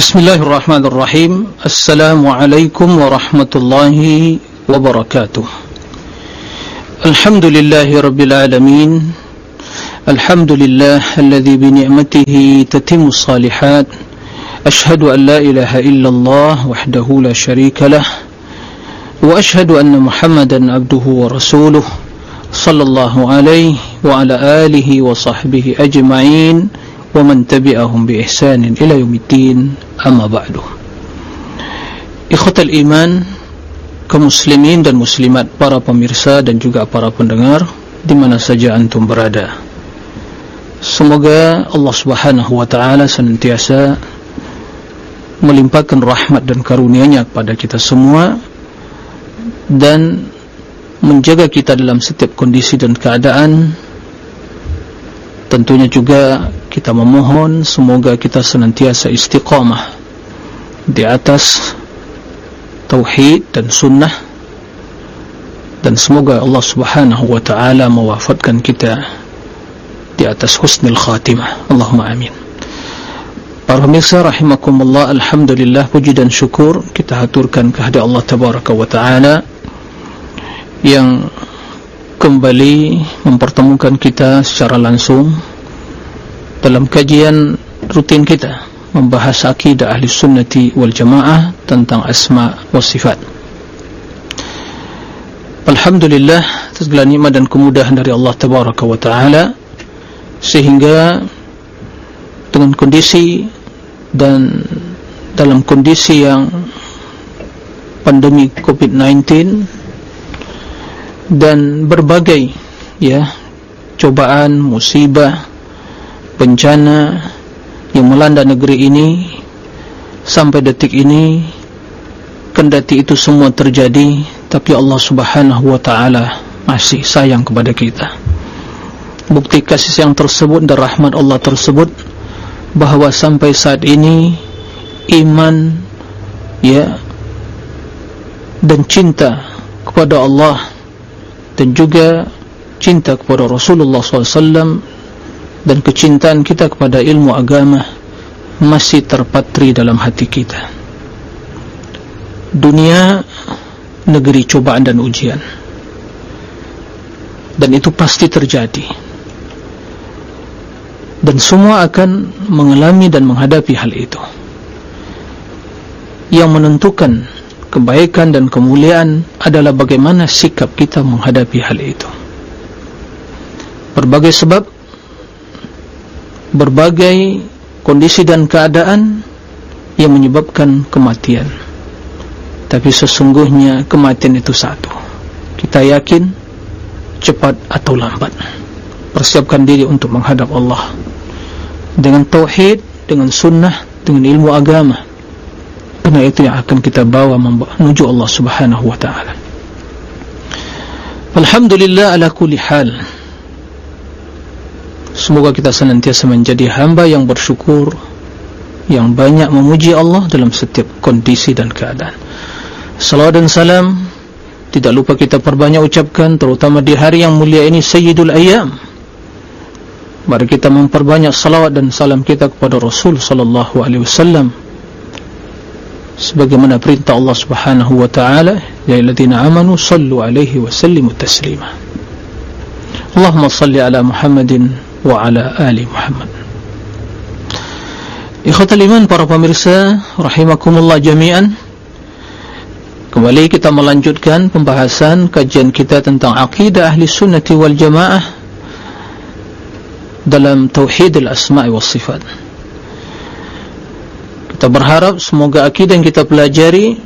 بسم الله الرحمن الرحيم. السلام عليكم ورحمة الله وبركاته. الحمد لله رب العالمين. الحمد لله الذي بنعمته تتم الصالحات. أشهد أن لا إله إلا الله وحده لا شريك له. وأشهد أن محمدا عبده ورسوله صلى الله عليه وعلى آله وصحبه أجمعين. ومن تبعهم بإحسان إلى يوم الدين أما بعد إخوة الإيمان kaum muslimin dan muslimat para pemirsa dan juga para pendengar di mana saja antum berada semoga Allah subhanahu wa ta'ala senantiasa melimpahkan rahmat dan karunia-Nya kepada kita semua dan menjaga kita dalam setiap kondisi dan keadaan tentunya juga kita memohon semoga kita senantiasa istiqamah di atas tauhid dan sunnah. Dan semoga Allah subhanahu wa ta'ala mewafatkan kita di atas husnul khatimah. Allahumma amin. Para pemirsa rahimakumullah Alhamdulillah puji dan syukur kita haturkan kehadirat Allah tabaraka wa ta'ala yang kembali mempertemukan kita secara langsung dalam kajian rutin kita membahas akidah ahli sunnati wal jamaah tentang asma wa sifat. Alhamdulillah segala nikmat dan kemudahan dari Allah Tabaraka wa Ta'ala sehingga dengan kondisi dan dalam kondisi yang pandemi COVID-19 dan berbagai ya cobaan, musibah, bencana yang melanda negeri ini sampai detik ini kendati itu semua terjadi tapi Allah subhanahu wa ta'ala masih sayang kepada kita. Bukti kasih yang tersebut dan rahmat Allah tersebut bahawa sampai saat ini iman ya dan cinta kepada Allah dan juga cinta kepada Rasulullah SAW dan kecintaan kita kepada ilmu agama masih terpatri dalam hati kita. Dunia negeri cobaan dan ujian. Dan itu pasti terjadi. Dan semua akan mengalami dan menghadapi hal itu. Yang menentukan kebaikan dan kemuliaan adalah bagaimana sikap kita menghadapi hal itu. Berbagai sebab berbagai kondisi dan keadaan yang menyebabkan kematian. Tapi sesungguhnya kematian itu satu. Kita yakin cepat atau lambat. Persiapkan diri untuk menghadap Allah dengan tauhid dengan sunnah dengan ilmu agama. Karena itu yang akan kita bawa menuju Allah subhanahu wa ta'ala. Alhamdulillah ala kulli hal Semoga kita senantiasa menjadi hamba yang bersyukur Yang banyak memuji Allah dalam setiap kondisi dan keadaan. Salawat dan salam Tidak lupa kita perbanyak ucapkan Terutama di hari yang mulia ini Sayyidul Ayam Mari kita memperbanyak salawat dan salam kita kepada Rasul Sallallahu Alaihi Wasallam. Sebagaimana perintah Allah Subhanahu Wa Taala, Ya iladina amanu sallu alaihi wa sallimu taslima. Allahumma salli ala Muhammadin wa ala ali Muhammad. Ikhwatal iman para pemirsa rahimakumullah jami'an. Kembali kita melanjutkan pembahasan kajian kita tentang akidah ahli sunnati wal jamaah dalam tauhid al-asma'i was sifat. Kita berharap semoga akidah yang kita pelajari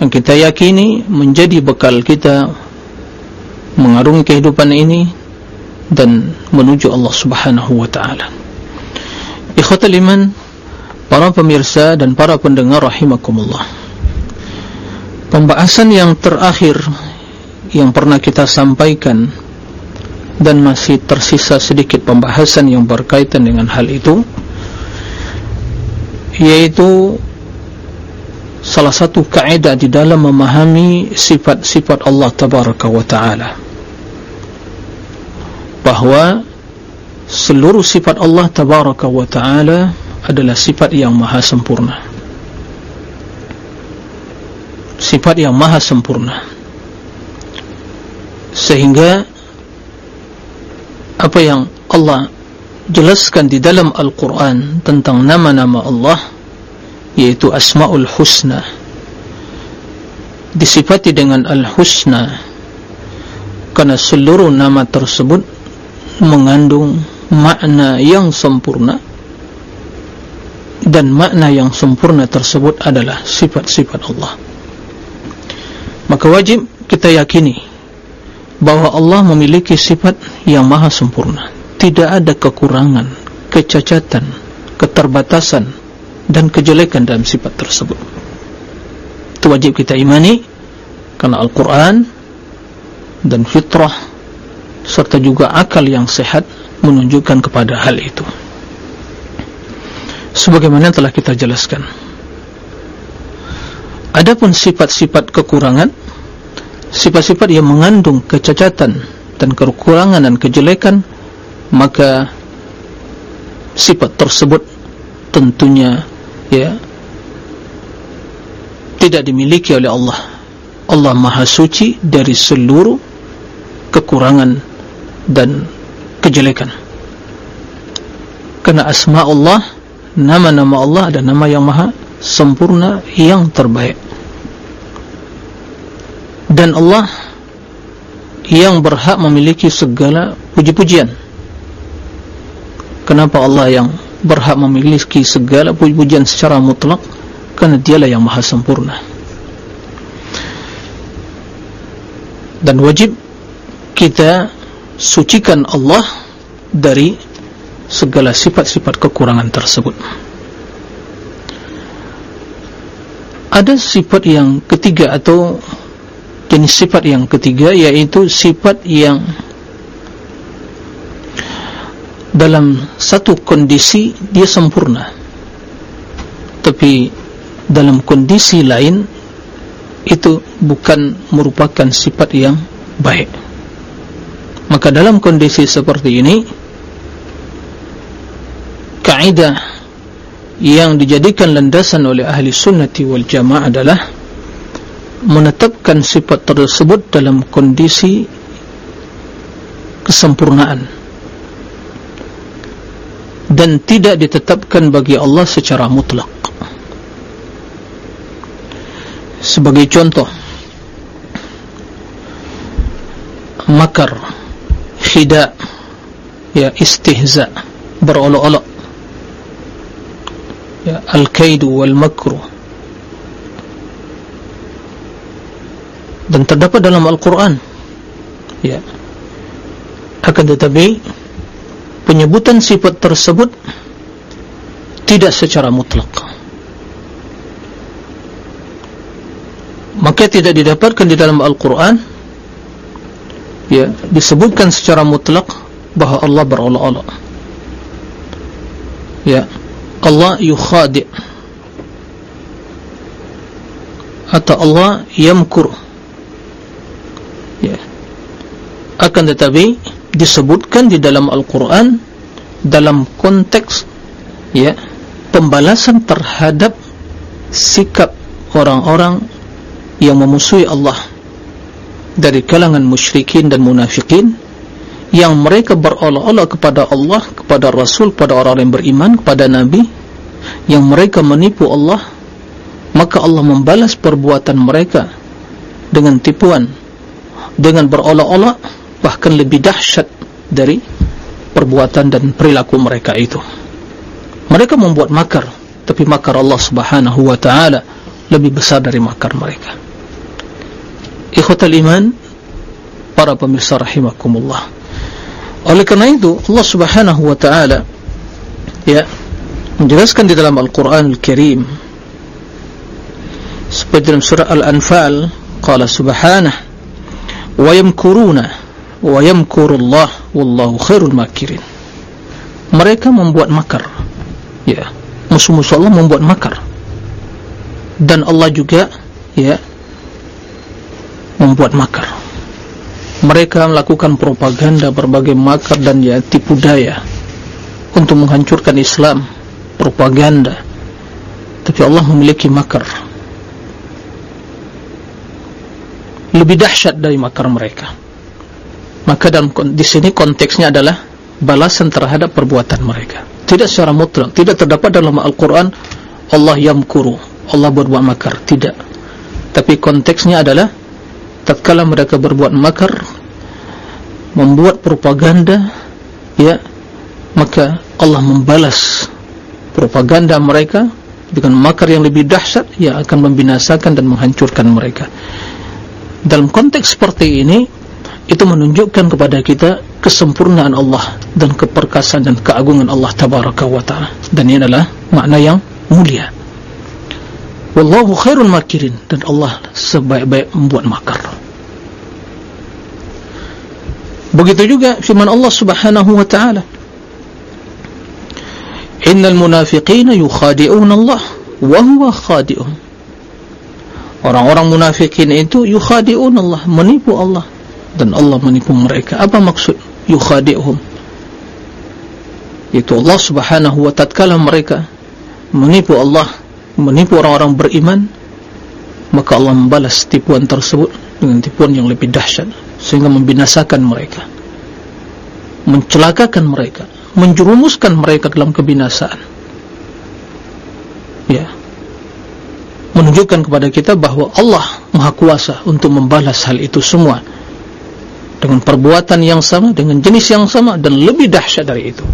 yang kita yakini menjadi bekal kita mengarungi kehidupan ini dan menuju Allah subhanahu wa ta'ala. Ikhwatal iman para pemirsa dan para pendengar rahimakumullah. Pembahasan yang terakhir yang pernah kita sampaikan dan masih tersisa sedikit pembahasan yang berkaitan dengan hal itu yaitu salah satu kaidah di dalam memahami sifat-sifat Allah tabaraka wa ta'ala bahawa seluruh sifat Allah tabaraka wa taala adalah sifat yang maha sempurna. Sifat yang maha sempurna. Sehingga apa yang Allah jelaskan di dalam Al-Quran tentang nama-nama Allah yaitu Asma'ul Husna disifati dengan Al-Husna. Karena seluruh nama tersebut mengandung makna yang sempurna. Dan makna yang sempurna tersebut adalah sifat-sifat Allah. Maka wajib kita yakini bahawa Allah memiliki sifat yang maha sempurna. Tidak ada kekurangan kecacatan keterbatasan dan kejelekan dalam sifat tersebut. Itu wajib kita imani karena Al-Quran dan fitrah serta juga akal yang sehat menunjukkan kepada hal itu. Sebagaimana telah kita jelaskan. Adapun sifat-sifat kekurangan sifat-sifat yang mengandung kecacatan dan kekurangan dan kejelekan maka sifat tersebut tentunya ya tidak dimiliki oleh Allah. Allah maha suci dari seluruh kekurangan dan kejelekan. Kerana asma Allah nama-nama Allah ada nama yang maha sempurna yang terbaik. Dan Allah yang berhak memiliki segala puji-pujian. Kenapa Allah yang berhak memiliki segala puji-pujian secara mutlak? Kerana dialah yang maha sempurna. Dan wajib kita sucikan Allah dari segala sifat-sifat kekurangan tersebut. Ada sifat yang ketiga atau jenis sifat yang ketiga yaitu sifat yang dalam satu kondisi dia sempurna. Tapi dalam kondisi lain itu bukan merupakan sifat yang baik maka dalam kondisi seperti ini kaidah yang dijadikan landasan oleh ahli sunnati wal jamaah adalah menetapkan sifat tersebut dalam kondisi kesempurnaan dan tidak ditetapkan bagi Allah secara mutlak. Sebagai contoh makar khida ya istihza. Berolok-olok. Ya al-kaidu wal makru dan terdapat dalam Al-Quran. Ya. Akan tetapi penyebutan sifat tersebut tidak secara mutlak. Maka tidak didapatkan di dalam Al-Quran ya disebutkan secara mutlak bahawa Allah berolok-olok. Ya Allah yukhadi. Atau Allah yamkur. Ya. Akan tetapi disebutkan di dalam Al-Quran dalam konteks ya pembalasan terhadap sikap orang-orang yang memusuhi Allah dari kalangan musyrikin dan munafikin yang mereka berolok-olok kepada Allah, kepada Rasul, kepada orang yang beriman, kepada Nabi yang mereka menipu Allah maka Allah membalas perbuatan mereka dengan tipuan dengan berolok-olok bahkan lebih dahsyat dari perbuatan dan perilaku mereka itu. Mereka membuat makar tapi makar Allah subhanahu wa ta'ala lebih besar dari makar mereka ikhwatal iman para pemirsa rahimakumullah. Oleh kerana itu Allah subhanahu wa ta'ala ya menjelaskan di dalam Al-Quran Al-Kirim seperti dalam surah Al-Anfal qala subhanah wa yamkuruna wa yamkurullah wallahu khairul makirin. Mereka membuat makar ya musuh-musuh Allah membuat makar. Dan Allah juga ya membuat makar. Mereka melakukan propaganda berbagai makar dan ya tipu daya untuk menghancurkan Islam propaganda. Tapi Allah memiliki makar. Lebih dahsyat dari makar mereka. Maka dalam di sini konteksnya adalah balasan terhadap perbuatan mereka. Tidak secara mutlak tidak terdapat dalam Al-Quran Allah yamkuru Allah berbuat makar. Tidak. Tapi konteksnya adalah tatkala mereka berbuat makar membuat propaganda ya maka Allah membalas propaganda mereka dengan makar yang lebih dahsyat yang akan membinasakan dan menghancurkan mereka. Dalam konteks seperti ini itu menunjukkan kepada kita kesempurnaan Allah dan keperkasaan dan keagungan Allah tabaraka wa ta'ala. Dan ini adalah makna yang mulia wallahu khairul makirin. Dan Allah sebaik-baik membuat makar. Begitu juga firman Allah subhanahu wa ta'ala. Innal munafiqina yukhadi'un Allah wa huwa khadi'un. Orang-orang munafikin itu yukhadi'un Allah menipu Allah. Dan Allah menipu mereka. Apa maksud yukhadi'uhum? Itu Allah subhanahu wa ta'ala mereka menipu Allah menipu orang-orang beriman maka Allah membalas tipuan tersebut dengan tipuan yang lebih dahsyat sehingga membinasakan mereka mencelakakan mereka menjerumuskan mereka dalam kebinasaan. Ya. Menunjukkan kepada kita bahawa Allah maha kuasa untuk membalas hal itu semua dengan perbuatan yang sama dengan jenis yang sama dan lebih dahsyat dari itu.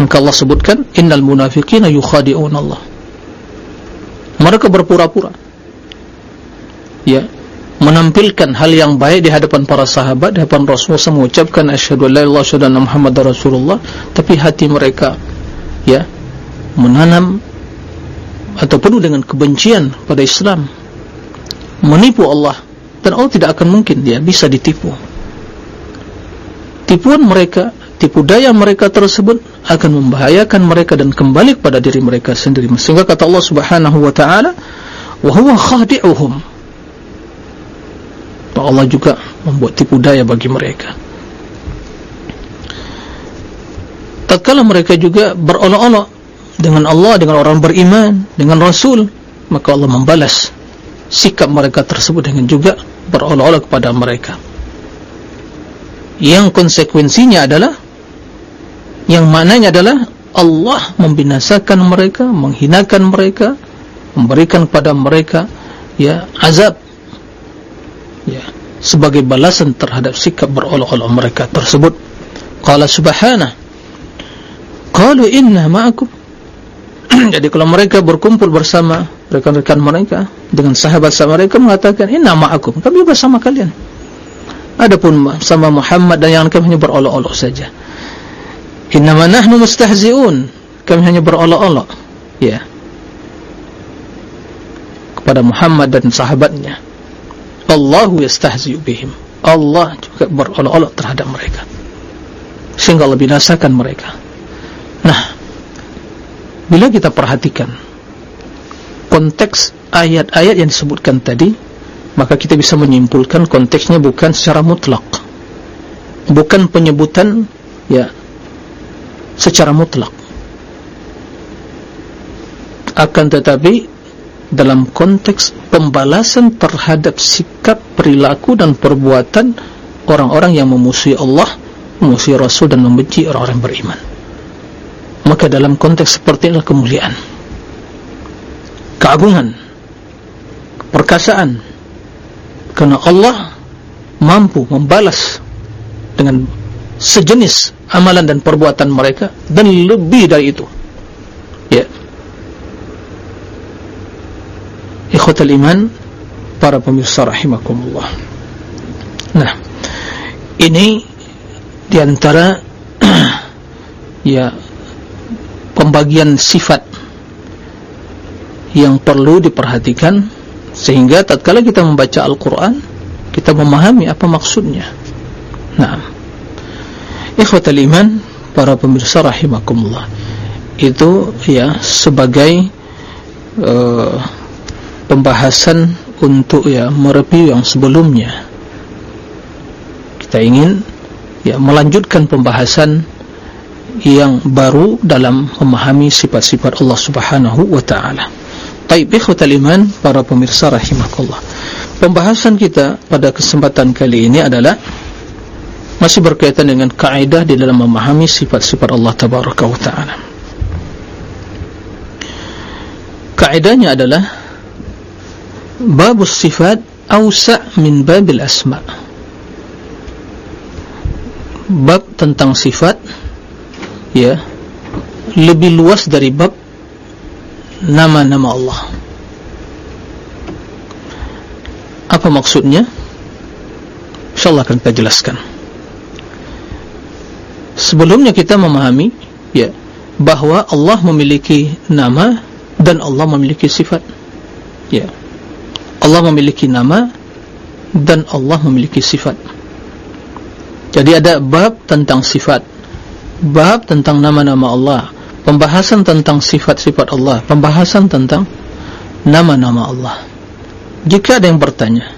Maka Allah sebutkan innal munafiqina yukhadi'un Allah mereka berpura-pura. Ya. Menampilkan hal yang baik di hadapan para sahabat di hadapan Rasulullah SAW mengucapkan asyhadu an la ilaha illallah Muhammad Rasulullah. Tapi hati mereka ya menanam atau penuh dengan kebencian pada Islam. Menipu Allah. Dan Allah tidak akan mungkin dia bisa ditipu. Tipuan mereka tipu daya mereka tersebut akan membahayakan mereka dan kembali kepada diri mereka sendiri. Sehingga kata Allah subhanahu wa ta'ala wa huwa khadi'uhum. Allah juga membuat tipu daya bagi mereka. Tatkala mereka juga berolok-olok dengan Allah, dengan orang beriman dengan Rasul maka Allah membalas sikap mereka tersebut dengan juga berolok-olok kepada mereka. Yang konsekuensinya adalah yang maknanya adalah Allah membinasakan mereka menghinakan mereka memberikan kepada mereka ya azab. Ya sebagai balasan terhadap sikap berolok-olok mereka tersebut. Qala subhana. Qalu inna ma'akum. Jadi kalau mereka berkumpul bersama rekan-rekan mereka dengan sahabat-sahabat mereka mengatakan inna ma'akum. Kami bersama kalian. Adapun sama Muhammad dan yang kami hanya berolok-olok saja inna ma nahnu mustahzi'un. Kami hanya berolok-olok. Ya. Kepada Muhammad dan sahabatnya. Allahu yastahzi'u bihim. Allah juga berolok-olok terhadap mereka. Sehingga Allah binasakan mereka. Nah bila kita perhatikan konteks ayat-ayat yang disebutkan tadi maka kita bisa menyimpulkan konteksnya bukan secara mutlak. Bukan penyebutan ya secara mutlak. Akan tetapi dalam konteks pembalasan terhadap sikap perilaku dan perbuatan orang-orang yang memusuhi Allah memusuhi Rasul dan membenci orang-orang beriman. Maka dalam konteks seperti inilah kemuliaan. Keagungan perkasaan kerana Allah mampu membalas dengan sejenis amalan dan perbuatan mereka dan lebih dari itu. Ya. Ikhwatal iman para pemirsa rahimakumullah. Nah ini diantara ya pembagian sifat yang perlu diperhatikan sehingga tatkala kita membaca Al-Quran kita memahami apa maksudnya. Nah ikhwatal iman para pemirsa rahimakumullah itu ya sebagai uh, pembahasan untuk ya mereview yang sebelumnya kita ingin ya melanjutkan pembahasan yang baru dalam memahami sifat-sifat Allah Subhanahu wa taala. Baik ikhwatal iman para pemirsa rahimakumullah. pembahasan kita pada kesempatan kali ini adalah masih berkaitan dengan kaidah di dalam memahami sifat-sifat Allah Tabaraka wa Ta'ala. Kaidahnya adalah babus sifat awsa' min babil asma' bab tentang sifat ya lebih luas dari bab nama-nama Allah. Apa maksudnya? insyaAllah akan kita jelaskan sebelumnya kita memahami ya bahwa Allah memiliki nama dan Allah memiliki sifat ya. Allah memiliki nama dan Allah memiliki sifat. Jadi ada bab tentang sifat bab tentang nama-nama Allah pembahasan tentang sifat-sifat Allah pembahasan tentang nama-nama Allah. Jika ada yang bertanya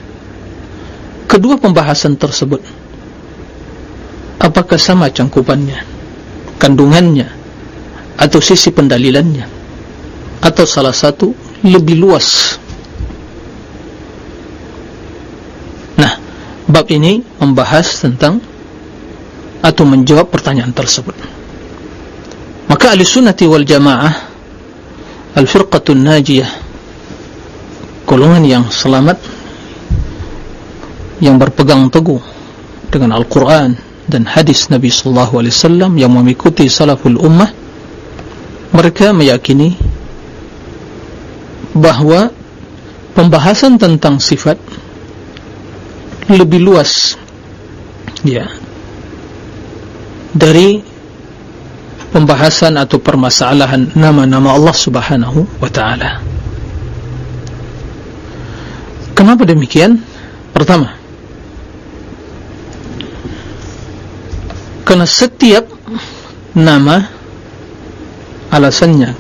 kedua pembahasan tersebut apakah sama cangkupannya kandungannya atau sisi pendalilannya? Atau salah satu lebih luas? Nah bab ini membahas tentang atau menjawab pertanyaan tersebut. Maka ahli sunnati wal jamaah al-firqatun najiyah golongan yang selamat yang berpegang teguh dengan Al-Quran dan hadis Nabi Sallallahu Alaihi Wasallam yang mengikuti salaful ummah mereka meyakini bahawa pembahasan tentang sifat lebih luas ya dari pembahasan atau permasalahan nama-nama Allah Subhanahu wa taala. Kenapa demikian? Pertama, karena setiap nama alasannya.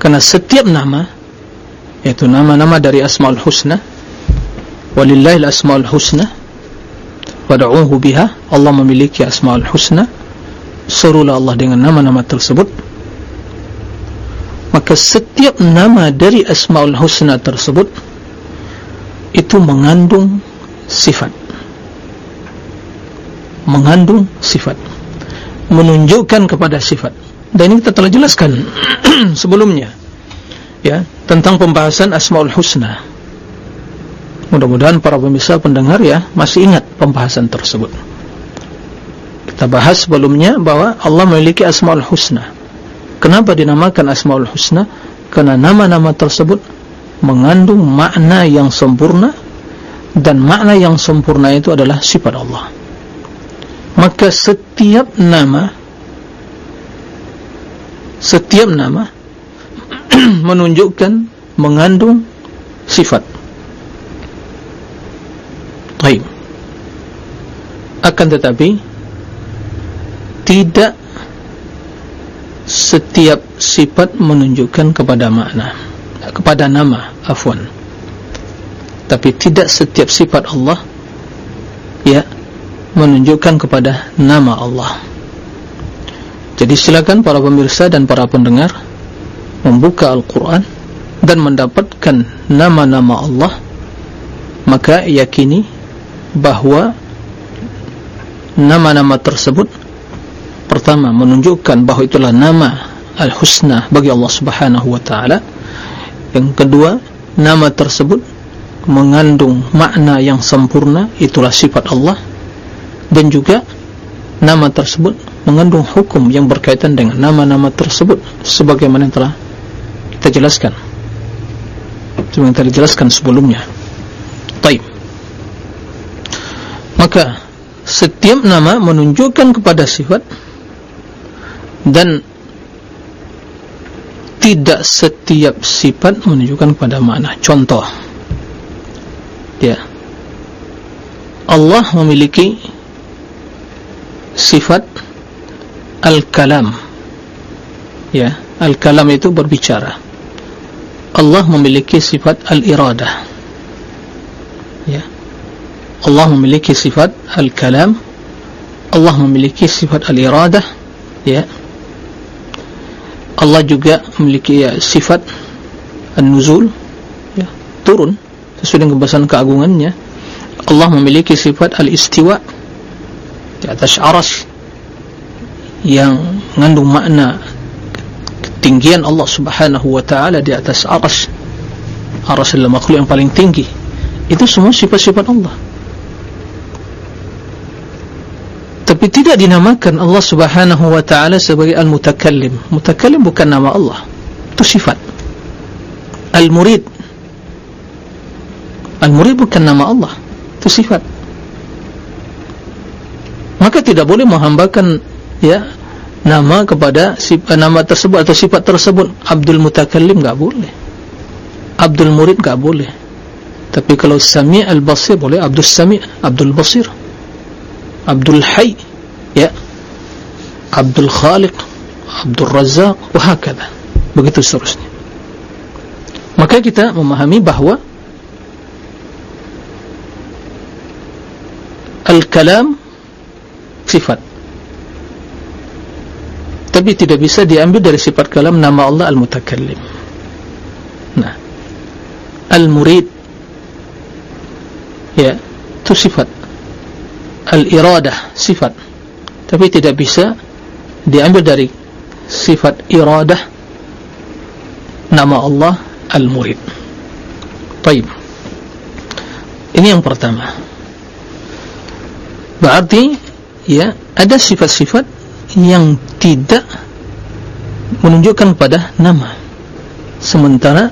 Karena setiap nama yaitu nama-nama dari Asmaul Husna walillahil Asmaul Husna wada'uhu biha Allah memiliki Asmaul Husna serulah Allah dengan nama-nama tersebut. Maka setiap nama dari Asmaul Husna tersebut itu mengandung sifat. Mengandung sifat menunjukkan kepada sifat dan ini kita telah jelaskan sebelumnya ya tentang pembahasan Asmaul Husna mudah-mudahan para pemirsa pendengar ya masih ingat pembahasan tersebut kita bahas sebelumnya bahwa Allah memiliki Asmaul Husna. Kenapa dinamakan Asmaul Husna? Karena nama-nama tersebut mengandung makna yang sempurna dan makna yang sempurna itu adalah sifat Allah. Maka setiap nama setiap nama menunjukkan mengandung sifat. Baik. Akan tetapi tidak setiap sifat menunjukkan kepada makna kepada nama afwan tapi tidak setiap sifat Allah ya menunjukkan kepada nama Allah jadi silakan para pemirsa dan para pendengar membuka Al-Quran dan mendapatkan nama-nama Allah maka yakini bahawa nama-nama tersebut pertama menunjukkan bahawa itulah nama Al-Husna bagi Allah Subhanahu wa taala. Yang kedua, nama tersebut mengandung makna yang sempurna, itulah sifat Allah. Dan juga nama tersebut mengandung hukum yang berkaitan dengan nama-nama tersebut sebagaimana yang telah kita jelaskan. Sebagaimana telah dijelaskan sebelumnya. Baik. Maka setiap nama menunjukkan kepada sifat dan tidak setiap sifat menunjukkan pada makna contoh ya Allah memiliki sifat al-kalam. Ya al-kalam itu berbicara. Allah memiliki sifat al-iradah ya. Allah memiliki sifat al-kalam. Allah memiliki sifat al-iradah ya. Allah juga memiliki ya, sifat an-nuzul. Ya, turun sesuai dengan kebesaran keagungannya. Allah memiliki sifat al-istiwa di atas aras yang mengandung makna ketinggian Allah subhanahu wa ta'ala di atas aras. Aras adalah makhluk yang paling tinggi. Itu semua sifat-sifat Allah. Tapi tidak dinamakan Allah subhanahu wa ta'ala sebagai al-mutakallim. Mutakallim bukan nama Allah. Itu sifat. Al-murid. Al-murid bukan nama Allah. Itu sifat maka tidak boleh menghambakan ya nama kepada sifat, nama tersebut atau sifat tersebut. Abdul Mutakallim enggak boleh. Abdul Murid enggak boleh. Tapi kalau Sami' Al-Basir boleh Abdul Sami' Abdul Basir. Abdul Hayy ya. Abdul Khaliq Abdul Razak wahakadha. Begitu seterusnya. Maka kita memahami bahawa Al-Kalam sifat. Tapi tidak bisa diambil dari sifat kalam nama Allah Al-Mutakallim. Nah. Al-Murid. Ya itu sifat. Al-Iradah sifat. Tapi tidak bisa diambil dari sifat iradah nama Allah Al-Murid. Taib. Ini yang pertama. Berarti ya ada sifat-sifat yang tidak menunjukkan pada nama. Sementara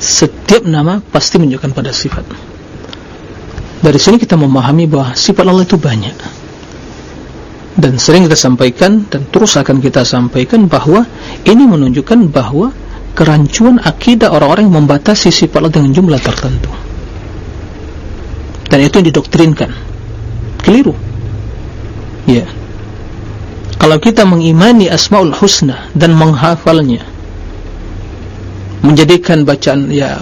setiap nama pasti menunjukkan pada sifat. Dari sini kita memahami bahwa sifat Allah itu banyak. Dan sering kita sampaikan dan terus akan kita sampaikan bahwa ini menunjukkan bahwa kerancuan akidah orang-orang yang membatasi sifat Allah dengan jumlah tertentu. Dan itu yang didoktrinkan. Keliru ya. Kalau kita mengimani asmaul husna dan menghafalnya menjadikan bacaan ya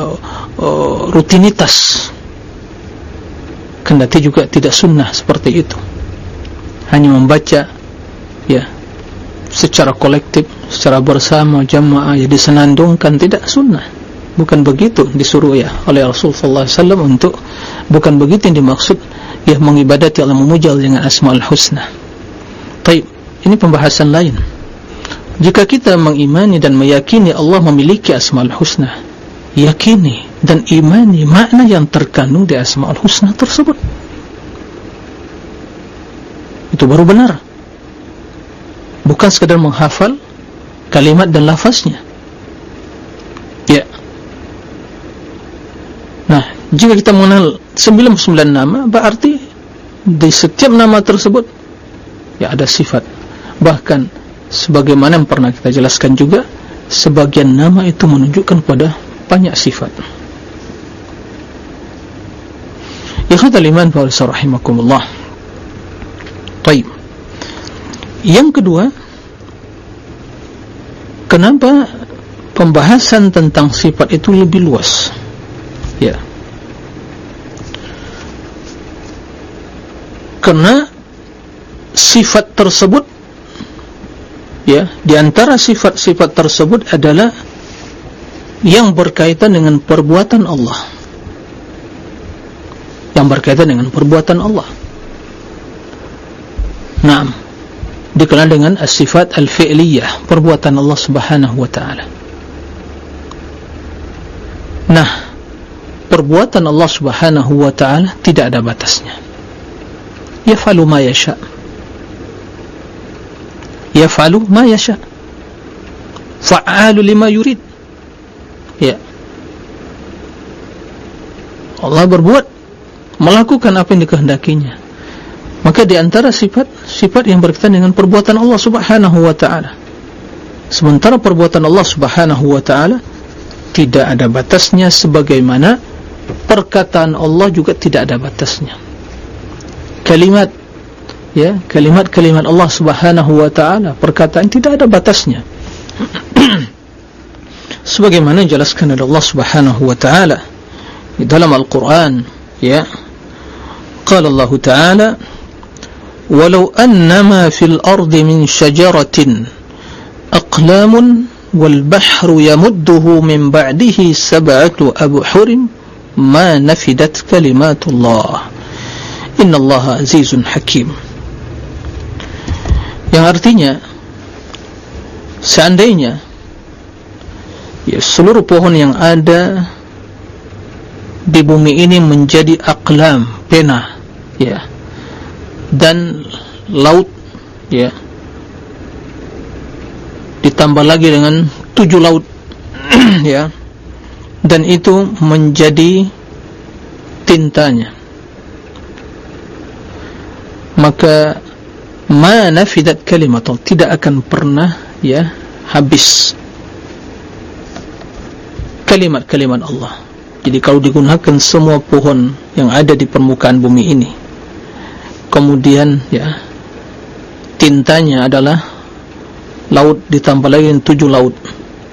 rutinitas kendati juga tidak sunnah seperti itu. Hanya membaca ya secara kolektif secara bersama jamaah ya disenandungkan tidak sunnah. Bukan begitu disuruh ya oleh Rasulullah SAW untuk bukan begitu yang dimaksud ya mengibadati Allah memuja dengan asmaul husna Taib, ini pembahasan lain. Jika kita mengimani dan meyakini Allah memiliki asmaul husna, yakini dan imani makna yang terkandung di asmaul husna tersebut. Itu baru benar. Bukan sekadar menghafal kalimat dan lafaznya. Ya. Nah, jika kita mengenal 99 nama, berarti di setiap nama tersebut ya ada sifat. Bahkan sebagaimana yang pernah kita jelaskan juga sebagian nama itu menunjukkan pada banyak sifat. Ikhwatal iman fa'alisa rahimakumullah. Taib. Yang kedua kenapa pembahasan tentang sifat itu lebih luas ya. Karena sifat tersebut ya di antara sifat-sifat tersebut adalah yang berkaitan dengan perbuatan Allah. Yang berkaitan dengan perbuatan Allah. Naam. Dikenal dengan sifat al-fi'liyah perbuatan Allah Subhanahu wa taala. Nah perbuatan Allah Subhanahu wa taala tidak ada batasnya. Yafalu ma yasha' yaf'alu ma yasha. Fa'alu lima yurid. Ya. Allah berbuat melakukan apa yang dikehendakinya. Maka di antara sifat sifat yang berkaitan dengan perbuatan Allah Subhanahu wa taala. Sementara perbuatan Allah Subhanahu wa taala tidak ada batasnya sebagaimana perkataan Allah juga tidak ada batasnya. Kalimat ya kalimat-kalimat Allah Subhanahu wa taala perkataan tidak ada batasnya. Sebagaimana dijelaskan oleh Allah Subhanahu wa taala dalam Al-Qur'an ya. Qala Allah taala walau annama fil ardi min syajaratin aqlamun wal bahru yamudduhu min ba'dihi sab'atu abhurin ma nafidat kalimatullah. Innallaha azizun hakim. Yang artinya seandainya ya seluruh pohon yang ada di bumi ini menjadi aklam pena ya dan laut ya ditambah lagi dengan tujuh laut ya dan itu menjadi tintanya. Maka mana fidat kalimat tidak akan pernah ya habis kalimat-kalimat Allah. Jadi kalau digunakan semua pohon yang ada di permukaan bumi ini kemudian ya tintanya adalah laut ditambah lagi tujuh laut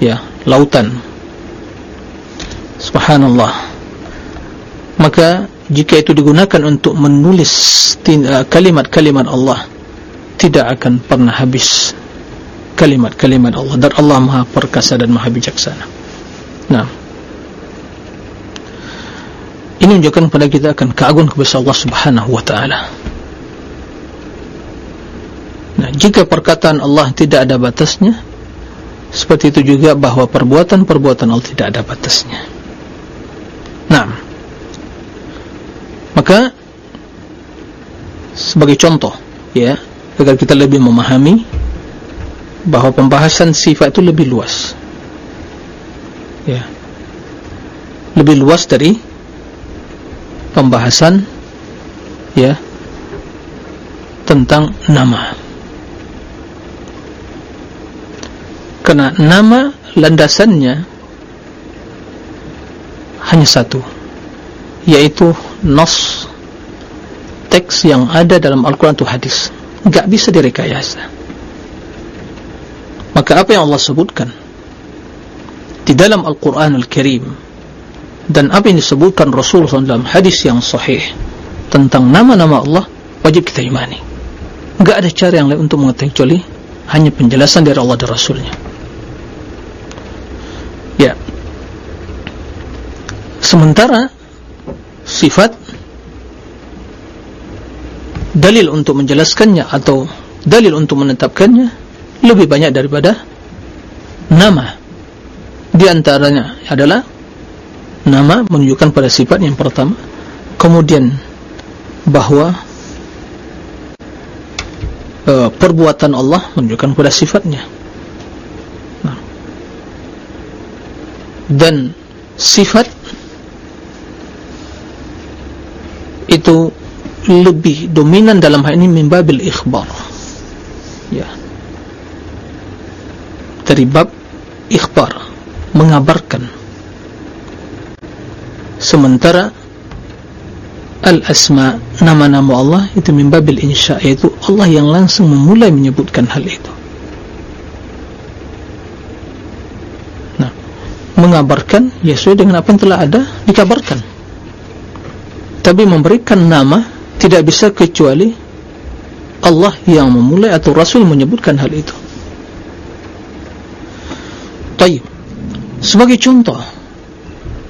ya lautan subhanallah. Maka jika itu digunakan untuk menulis uh, kalimat-kalimat Allah tidak akan pernah habis kalimat-kalimat Allah. Dan Allah maha perkasa dan maha bijaksana. Nah. Ini menunjukkan kepada kita akan keagungan kepada Allah subhanahu wa ta'ala. Nah jika perkataan Allah tidak ada batasnya seperti itu juga bahawa perbuatan-perbuatan Allah tidak ada batasnya. Nah, maka sebagai contoh, ya, agar kita lebih memahami bahawa pembahasan sifat itu lebih luas, ya, lebih luas dari pembahasan, ya, tentang nama. Karena nama landasannya hanya satu yaitu nos teks yang ada dalam Al-Quran itu hadis. Tidak bisa direkayasa. Maka apa yang Allah sebutkan di dalam Al-Quran Al-Karim dan apa yang disebutkan Rasulullah dalam hadis yang sahih tentang nama-nama Allah wajib kita imani. Tidak ada cara yang lain untuk mengetahui hanya penjelasan dari Allah dan Rasulnya Ya. Sementara sifat dalil untuk menjelaskannya atau dalil untuk menetapkannya lebih banyak daripada nama. Di antaranya adalah nama menunjukkan pada sifat yang pertama, kemudian bahwa e, perbuatan Allah menunjukkan pada sifatnya. dan sifat itu lebih dominan dalam hal ini mimbabil ikhbar. Ya. Dari bab ikhbar mengabarkan. Sementara al-asma nama-nama Allah itu mimbabil insya yaitu Allah yang langsung memulai menyebutkan hal itu. Mengabarkan ya sesuai dengan apa yang telah ada dikabarkan tapi memberikan nama tidak bisa kecuali Allah yang memulai atau Rasul menyebutkan hal itu. Taib. Sebagai contoh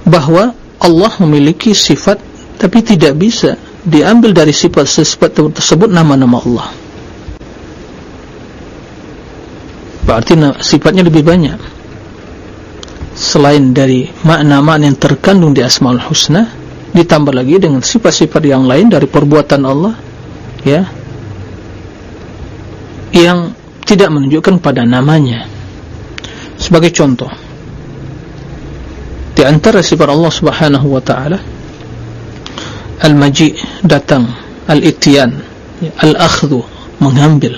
bahawa Allah memiliki sifat tapi tidak bisa diambil dari sifat-sifat tersebut nama-nama Allah. Berarti sifatnya lebih banyak. Selain dari makna-makna yang terkandung di Asmaul Husna ditambah lagi dengan sifat-sifat yang lain dari perbuatan Allah ya yang tidak menunjukkan pada namanya. Sebagai contoh di antara sifat Allah Subhanahu wa taala al-maji' datang al-ityan al-akhdhu mengambil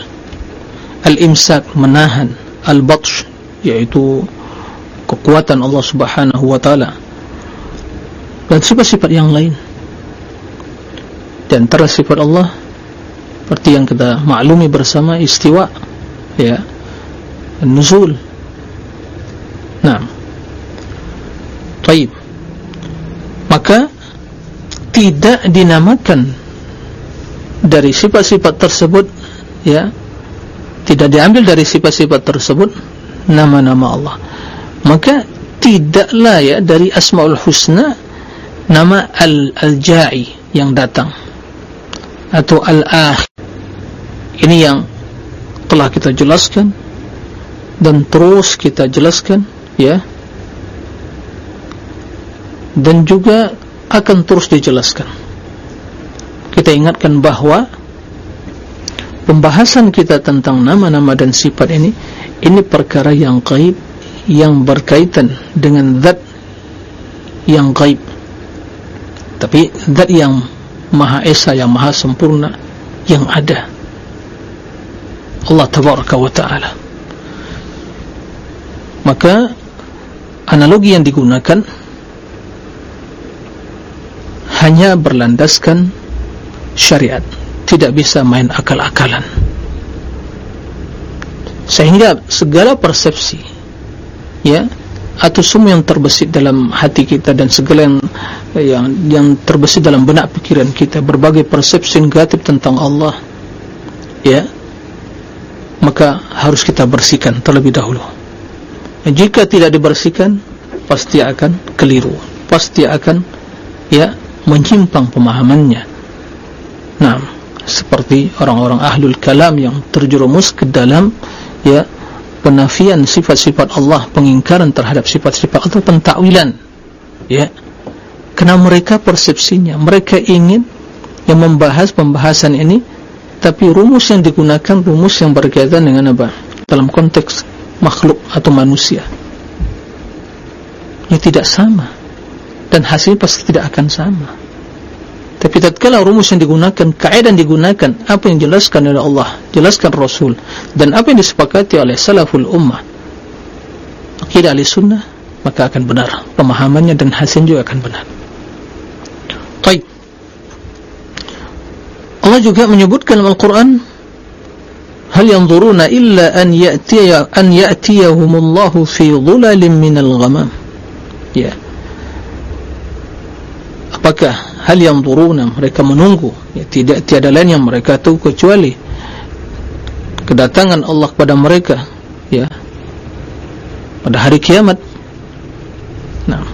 al-imsak menahan al-batsh yaitu kekuatan Allah Subhanahu wa taala dan sifat-sifat yang lain. Dan antara sifat Allah seperti yang kita maklumi bersama istiwa ya nuzul. Nah taib. Maka tidak dinamakan dari sifat-sifat tersebut ya tidak diambil dari sifat-sifat tersebut nama-nama Allah. Maka tidaklah ya dari asmaul husna nama al-jai yang datang. Atau al-akhir ini yang telah kita jelaskan dan terus kita jelaskan ya. Dan juga akan terus dijelaskan. Kita ingatkan bahawa pembahasan kita tentang nama-nama dan sifat ini ini perkara yang gaib yang berkaitan dengan zat yang gaib tapi zat yang maha esa yang maha sempurna yang ada. Allah tabaraka wa ta'ala. Maka analogi yang digunakan hanya berlandaskan syariat. Tidak bisa main akal-akalan. Sehingga segala persepsi ya atau semua yang terbesit dalam hati kita dan segala yang yang, yang terbesit dalam benak pikiran kita berbagai persepsi negatif tentang Allah ya maka harus kita bersihkan terlebih dahulu. Jika tidak dibersihkan pasti akan keliru pasti akan ya menyimpang pemahamannya. Nah seperti orang-orang ahlul kalam yang terjerumus ke dalam ya penafian sifat-sifat Allah pengingkaran terhadap sifat-sifat atau pentakwilan. Ya. Karena mereka persepsinya mereka ingin yang membahas pembahasan ini tapi rumus yang digunakan rumus yang berkaitan dengan apa? Dalam konteks makhluk atau manusia. Ini tidak sama. Dan hasilnya pasti tidak akan sama tapi tatkala rumus yang digunakan, kaidah yang digunakan, apa yang dijelaskan oleh Allah, jelaskan Rasul, dan apa yang disepakati oleh salaful ummah, akidah ahli sunnah, maka akan benar. Pemahamannya dan hasilnya juga akan benar. Baik. Allah juga menyebutkan dalam Al-Quran, Hal yanzuruna illa an ya'tiya an ya'tiyahumullahu fi dhulalin minal ghamam. Ya. Apakah hal yang turuna mereka menunggu? Ya, tidak tiada lain yang mereka tahu kecuali kedatangan Allah kepada mereka ya pada hari kiamat. Nah.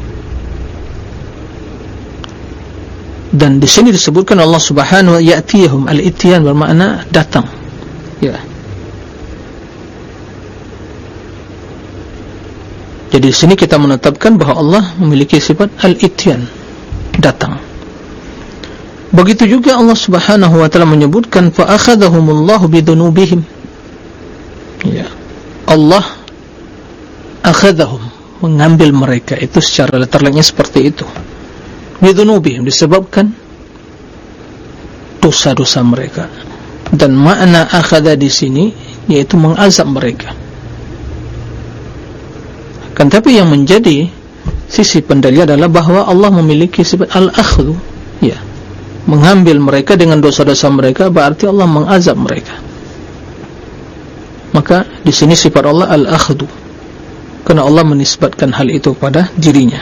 Dan di sini disebutkan Allah Subhanahu wa ya'tihum al-ityan bermakna datang ya. Jadi di sini kita menetapkan bahawa Allah memiliki sifat al-ityan datang Begitu juga Allah Subhanahu wa taala menyebutkan fa akhadhahumullahu bidunubihim. Ya. Allah akhadhahum mengambil mereka itu secara letterleknya seperti itu. Bidunubihim disebabkan dosa-dosa mereka. Dan makna akhadha di sini yaitu mengazab mereka. Kan tapi yang menjadi sisi pendalil adalah bahawa Allah memiliki sifat al-akhdhu. Ya. Mengambil mereka dengan dosa-dosa mereka berarti Allah mengazab mereka. Maka di sini sifat Allah al-akhdu. Karena Allah menisbatkan hal itu pada dirinya.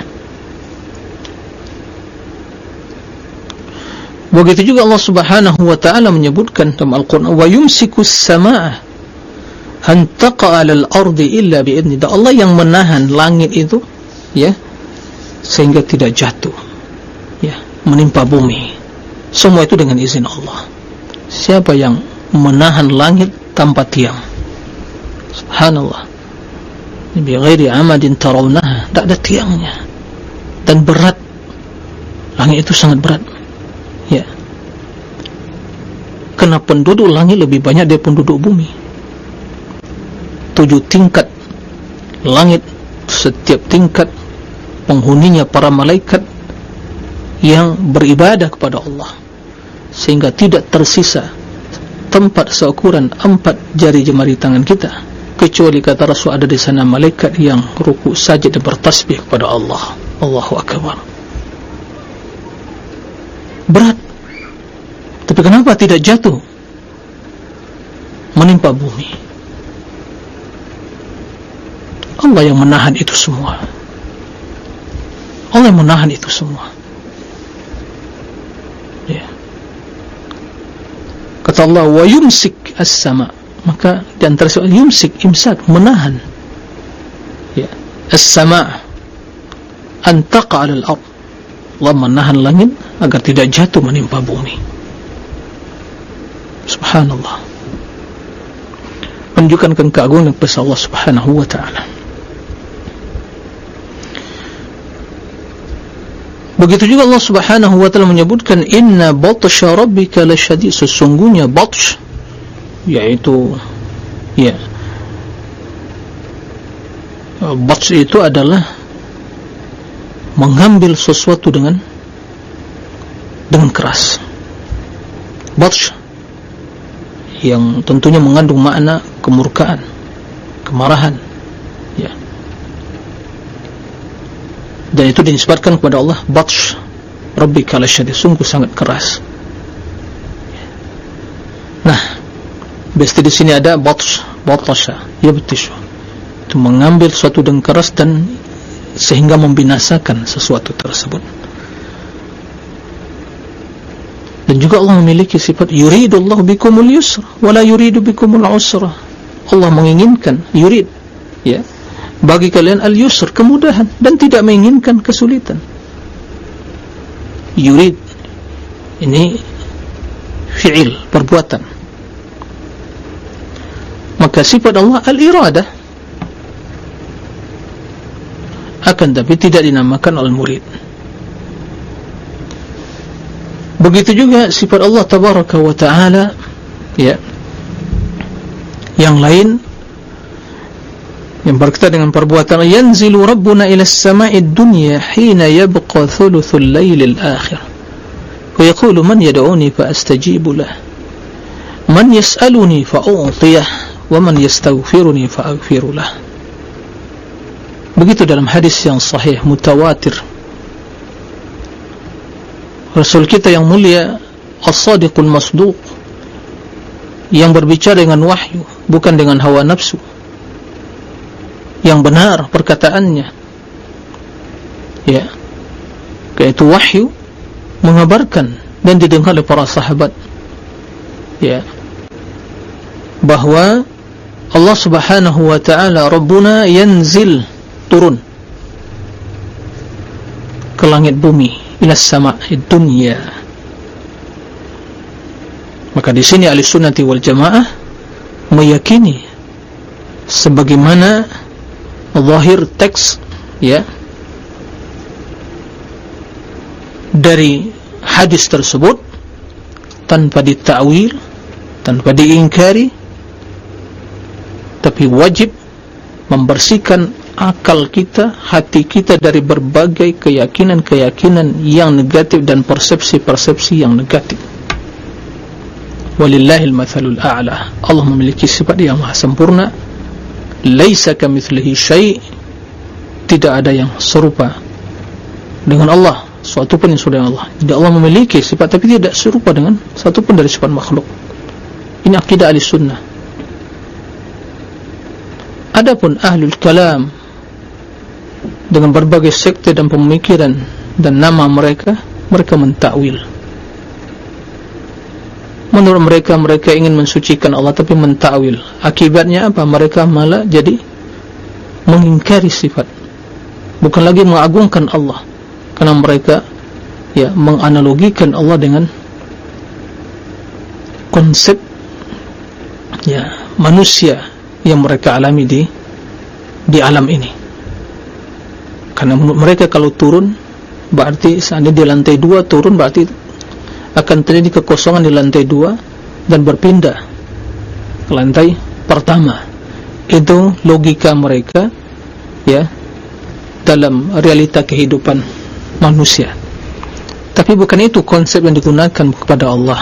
Begitu juga Allah subhanahu wa ta'ala menyebutkan dalam Al-Quran wa yumsikus sama'a hantaqa alal ardi illa bi'idni dan Allah yang menahan langit itu ya sehingga tidak jatuh. Ya menimpa bumi. Semua itu dengan izin Allah. Siapa yang menahan langit tanpa tiang? Subhanallah. Bi ghairi amadin tarawnaha. Tak ada tiangnya. Dan berat. Langit itu sangat berat. Ya. Kena penduduk langit lebih banyak dari penduduk bumi. Tujuh tingkat langit setiap tingkat penghuninya para malaikat yang beribadah kepada Allah. Sehingga tidak tersisa tempat seukuran empat jari jemari tangan kita kecuali kata Rasul ada di sana malaikat yang ruku sajid dan bertasbih kepada Allah. Allahu Akbar. Berat. Tapi kenapa tidak jatuh? Menimpa bumi. Allah yang menahan itu semua Allah menahan itu semua. Kata Allah wa yumsik as-sama. Maka di antara soal yumsik imsak menahan. Ya. As-sama antaqa 'ala al-ard Allah menahan langit agar tidak jatuh menimpa bumi. Subhanallah. Menunjukkan keagungan kepada Allah subhanahu wa ta'ala begitu juga Allah subhanahu wa ta'ala menyebutkan inna batsha rabbika lasyadid sesungguhnya batsh yaitu ya batsh itu adalah mengambil sesuatu dengan dengan keras. Batsh yang tentunya mengandung makna kemurkaan kemarahan dan itu dinisbatkan kepada Allah batsh rabbika lasyadid sungguh sangat keras. Nah biasa di sini ada batsh batasha ya betul itu mengambil sesuatu dengan keras dan sehingga membinasakan sesuatu tersebut. Dan juga Allah memiliki sifat yuridullahu bikumul yusra wala yuridu bikumul usra. Allah menginginkan yurid ya bagi kalian al-yusr kemudahan dan tidak menginginkan kesulitan. Yurid. Ini fi'il perbuatan. Maka sifat Allah al-iradah akan tapi tidak dinamakan al-murid. Begitu juga sifat Allah tabaraka wa ta'ala ya. Yang lain yang berkaitan dengan perbuatan yanzilu rabbuna ila as-sama'i ad-dunya hina yabqa thuluthul layl al-akhir wa yaqulu man yad'uni fa astajibu lah. Man yas'aluni fa u'tiyah wa man yastaghfiruni fa aghfiru lah. Begitu dalam hadis yang sahih mutawatir. Rasul kita yang mulia As-Sadiqul Masduq yang berbicara dengan wahyu bukan dengan hawa nafsu yang benar perkataannya. Ya. Yaitu wahyu mengabarkan dan didengar oleh para sahabat. Ya. Bahwa Allah subhanahu wa ta'ala Rabbuna yanzil turun ke langit bumi ila sama'i dunya. Maka di sini ahli sunnati wal jamaah meyakini sebagaimana zahir teks ya dari hadis tersebut tanpa ditakwil tanpa diingkari tapi wajib membersihkan akal kita, hati kita dari berbagai keyakinan-keyakinan yang negatif dan persepsi-persepsi yang negatif. Walillahil mathalul a'la. Allah memiliki sifat yang maha sempurna. Laisa kamitslihi syai'. Tidak ada yang serupa dengan Allah. Suatu pun yang sudah Allah. Jadi Allah memiliki sifat tapi tidak serupa dengan satu pun dari sifat makhluk. Ini akidah ahli sunnah. Adapun ahlul kalam dengan berbagai sekte dan pemikiran dan nama mereka mereka mentakwil menurut mereka mereka ingin mensucikan Allah tapi mentakwil. Akibatnya apa? Mereka malah jadi mengingkari sifat. Bukan lagi mengagungkan Allah. Karena mereka ya menganalogikan Allah dengan konsep ya manusia yang mereka alami di di alam ini. Karena mereka kalau turun berarti seandainya di lantai dua turun berarti akan terjadi kekosongan di lantai dua dan berpindah ke lantai pertama. Itu logika mereka ya dalam realita kehidupan manusia. Tapi bukan itu konsep yang digunakan kepada Allah.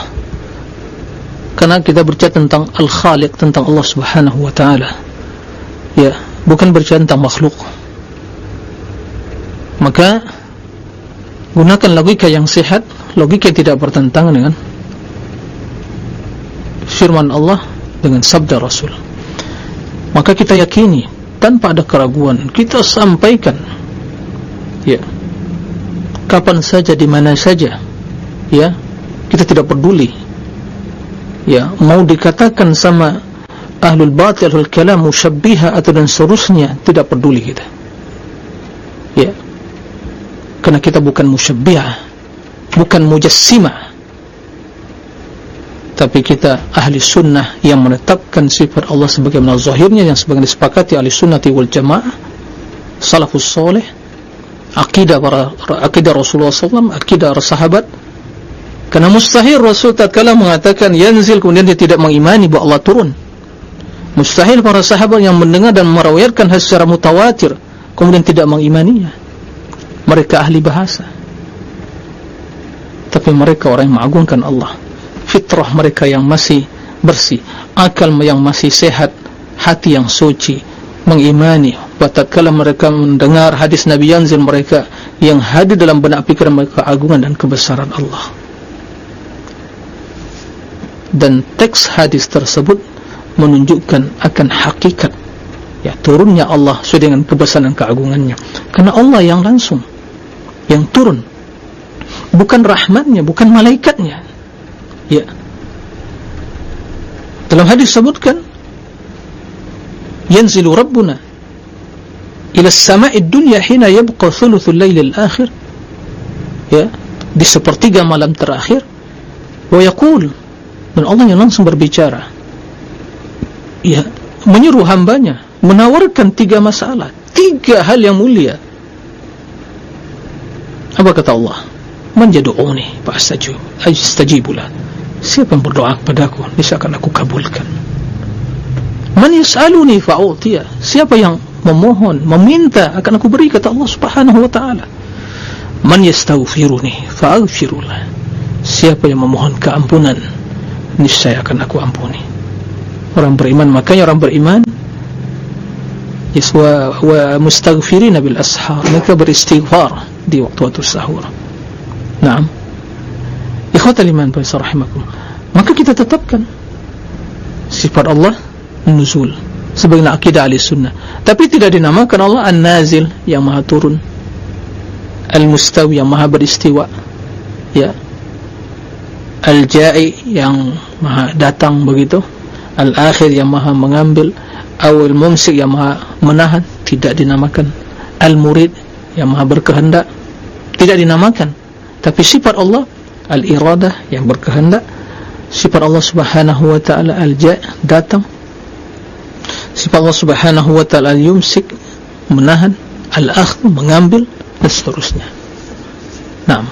Karena kita berbicara tentang Al-Khaliq tentang Allah subhanahu wa ta'ala. Ya bukan berbicara tentang makhluk. Maka gunakan logika yang sehat logika yang tidak bertentangan dengan firman Allah dengan sabda Rasul. Maka kita yakini tanpa ada keraguan kita sampaikan ya kapan saja di mana saja ya kita tidak peduli ya mau dikatakan sama ahlul batil ahlul kalam musyabbiha atau dan seterusnya tidak peduli kita karena kita bukan musyabbihah bukan mujassimah. Tapi kita ahli sunnah yang menetapkan sifat Allah sebagaimana zahirnya yang sebagaimana disepakati ahli sunnati wal jamaah salafus soleh akidah para akidah Rasulullah SAW akidah para sahabat. Karena mustahil Rasul tatkala mengatakan yanzil kemudian dia tidak mengimani bahawa Allah turun. Mustahil para sahabat yang mendengar dan merawatkan secara mutawatir kemudian tidak mengimaninya mereka ahli bahasa. Tapi mereka orang yang mengagungkan Allah. Fitrah mereka yang masih bersih. Akal yang masih sehat. Hati yang suci. Mengimani tatkala mereka mendengar hadis Nabi Yanzil mereka yang hadir dalam benak pikiran mereka agungan dan kebesaran Allah. Dan teks hadis tersebut menunjukkan akan hakikat ya turunnya Allah sesuai dengan kebesaran dan keagungannya. Karena Allah yang langsung yang turun. Bukan rahmatnya bukan malaikatnya. Ya. Dalam hadis sebutkan yanzilu rabbuna ila as-sama'i ad-dunya hina yabqa thuluthul lail al-akhir. Ya. Di sepertiga malam terakhir wa yaqul dan Allah yang langsung berbicara. Ya. Menyuruh hambanya menawarkan tiga masalah tiga hal yang mulia apa kata Allah? Menjadu'uni fa'astajib ajistajibulah siapa yang berdoa kepadaku bisa akan aku kabulkan. Man yas'aluni fa'utiya. Siapa yang memohon meminta akan aku beri kata Allah subhanahu wa ta'ala. Man yastaghfiruni fa'aghfirullah. Siapa yang memohon keampunan niscaya akan aku ampuni. Orang beriman makanya orang beriman yaswa wa mustaghfirina bil ashar mereka beristighfar di waktu-waktu sahur. Na'am. Ikhwatal iman rahimakum maka kita tetapkan sifat Allah nuzul sebagai akidah ahli sunnah tapi tidak dinamakan Allah an-nazil yang maha turun. Al-mustawi yang maha beristiwa. Ya. Al-ja'i yang maha datang begitu. Al-akhir yang maha mengambil. Awal mumsik yang maha menahan. Tidak dinamakan al-murid yang maha berkehendak tidak dinamakan. Tapi sifat Allah al-iradah yang berkehendak sifat Allah subhanahu wa ta'ala al-ja' datang. Sifat Allah subhanahu wa ta'ala al-yumsik menahan al-akhd mengambil dan seterusnya. Naam.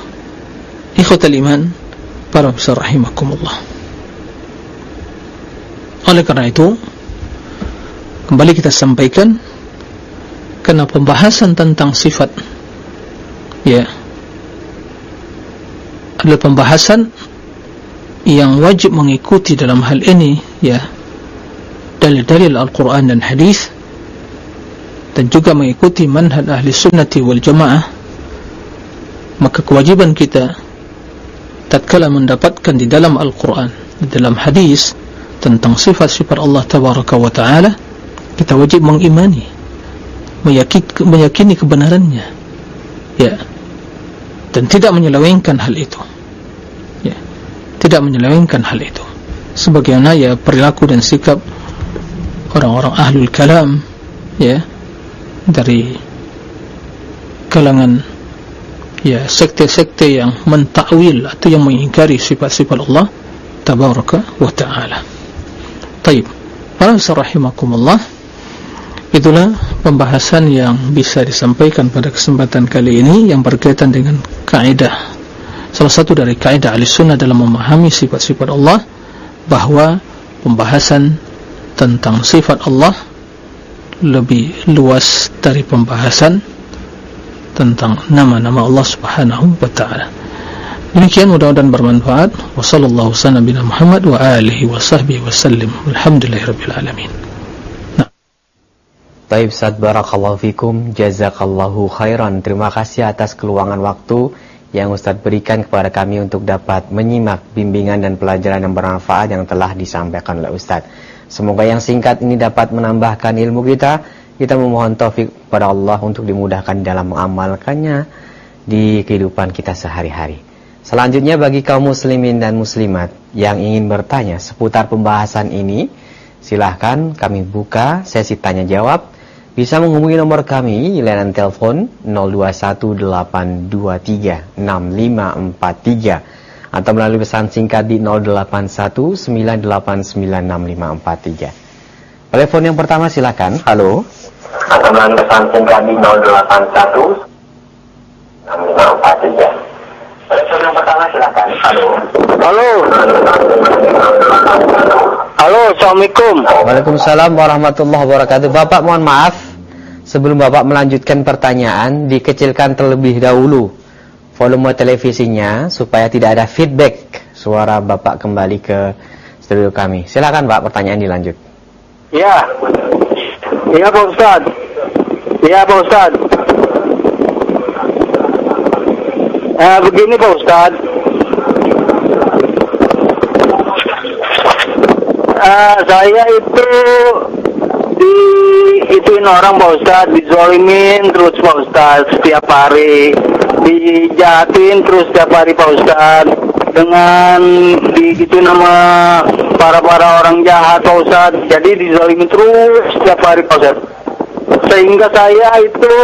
Ikhwat al-iman para besar rahimakumullah. Oleh karena itu kembali kita sampaikan kena pembahasan tentang sifat. Ya. Adalah pembahasan yang wajib mengikuti dalam hal ini ya. Dalil-dalil Al-Quran dan Hadis. Dan juga mengikuti manhaj ahli sunnati wal jamaah. Maka kewajiban kita tatkala mendapatkan di dalam Al-Quran di dalam Hadis tentang sifat-sifat Allah Tabaraka wa Ta'ala kita wajib mengimani meyakini, kebenarannya. Ya. Dan tidak menyelewengkan hal itu. Tidak menyelewengkan hal itu. Sebagaimana ya perilaku dan sikap orang-orang ahlul kalam ya dari kalangan ya sekte-sekte yang mentakwil atau yang mengingkari sifat-sifat Allah tabaraka wa ta'ala. Taib. Para rahimakumullah itulah pembahasan yang bisa disampaikan pada kesempatan kali ini yang berkaitan dengan kaidah salah satu dari kaidah al-sunnah dalam memahami sifat-sifat Allah bahawa pembahasan tentang sifat Allah lebih luas dari pembahasan tentang nama-nama Allah subhanahu wa ta'ala. Demikian mudah-mudahan bermanfaat. Wa sallallahu sallam bina Muhammad wa alihi wa sahbihi wa sallim. Alhamdulillahi alamin Taib Sad Barakallahu Fikum Jazakallahu Khairan Terima kasih atas keluangan waktu yang Ustaz berikan kepada kami untuk dapat menyimak bimbingan dan pelajaran yang bermanfaat yang telah disampaikan oleh Ustaz. Semoga yang singkat ini dapat menambahkan ilmu kita. Kita memohon taufik kepada Allah untuk dimudahkan dalam mengamalkannya di kehidupan kita sehari-hari. Selanjutnya bagi kaum muslimin dan muslimat yang ingin bertanya seputar pembahasan ini, silahkan kami buka sesi tanya jawab bisa menghubungi nomor kami layanan telepon 0218236543 atau melalui pesan singkat di 0819896543. Telepon yang pertama silakan. Halo. Atau melalui pesan singkat di 081 6543. Telepon yang pertama silakan. Halo. Halo. Halo, Assalamualaikum. Waalaikumsalam warahmatullahi wabarakatuh. Bapak mohon maaf. Sebelum Bapak melanjutkan pertanyaan, dikecilkan terlebih dahulu volume televisinya supaya tidak ada feedback suara Bapak kembali ke studio kami. Silakan Pak, pertanyaan dilanjut. Ya. Ya, Pak Ustaz. Ya, Pak Ustaz. Eh, begini Pak Ustaz. Eh, saya itu di ituin orang Pak Ustaz, dizolimin terus Pak Ustaz setiap hari, dijahatin terus setiap hari Pak Ustaz dengan gitu nama para-para orang jahat Pak Ustaz. Jadi dizolimin terus setiap hari Pak Ustaz. Sehingga saya itu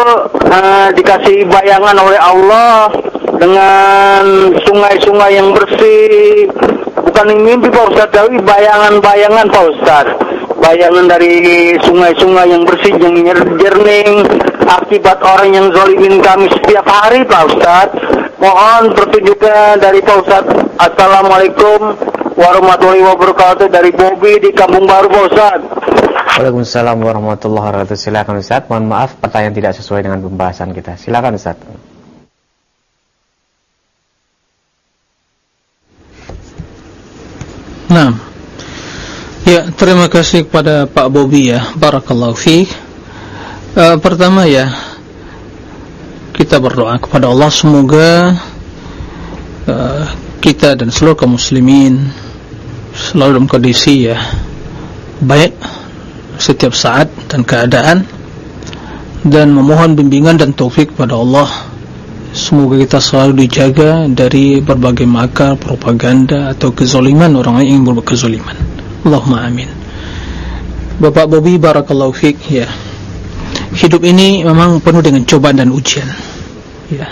eh, dikasih bayangan oleh Allah dengan sungai-sungai yang bersih. Bukan mimpi Pak Ustaz, tapi bayangan-bayangan Pak Ustaz bayangan dari sungai-sungai yang bersih yang jernih akibat orang yang zolimin kami setiap hari Pak Ustaz mohon pertunjukan dari Pak Ustaz Assalamualaikum warahmatullahi wabarakatuh dari Bobi di Kampung Baru Pak Ustaz Waalaikumsalam warahmatullahi wabarakatuh. Silakan Ustaz. Mohon maaf pertanyaan tidak sesuai dengan pembahasan kita. Silakan Ustaz. Nah, ya terima kasih kepada Pak Bobi ya, Barakallahu fiqh. Uh, pertama ya, kita berdoa kepada Allah semoga uh, kita dan seluruh kaum muslimin selalu dalam kondisi ya baik setiap saat dan keadaan dan memohon bimbingan dan taufik kepada Allah Semoga kita selalu dijaga dari berbagai makar, propaganda atau kezoliman orang yang ingin berbuat kezoliman. Allahumma amin. Bapak Bobi barakallahu fiik ya. Hidup ini memang penuh dengan cobaan dan ujian. Ya.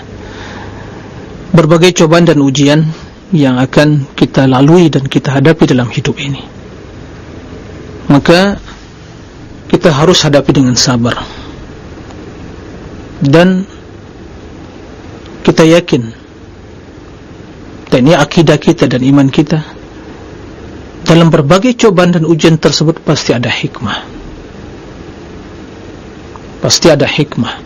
Berbagai cobaan dan ujian yang akan kita lalui dan kita hadapi dalam hidup ini. Maka kita harus hadapi dengan sabar. Dan kita yakin. Dan ini akidah kita dan iman kita dalam berbagai cobaan dan ujian tersebut pasti ada hikmah. Pasti ada hikmah.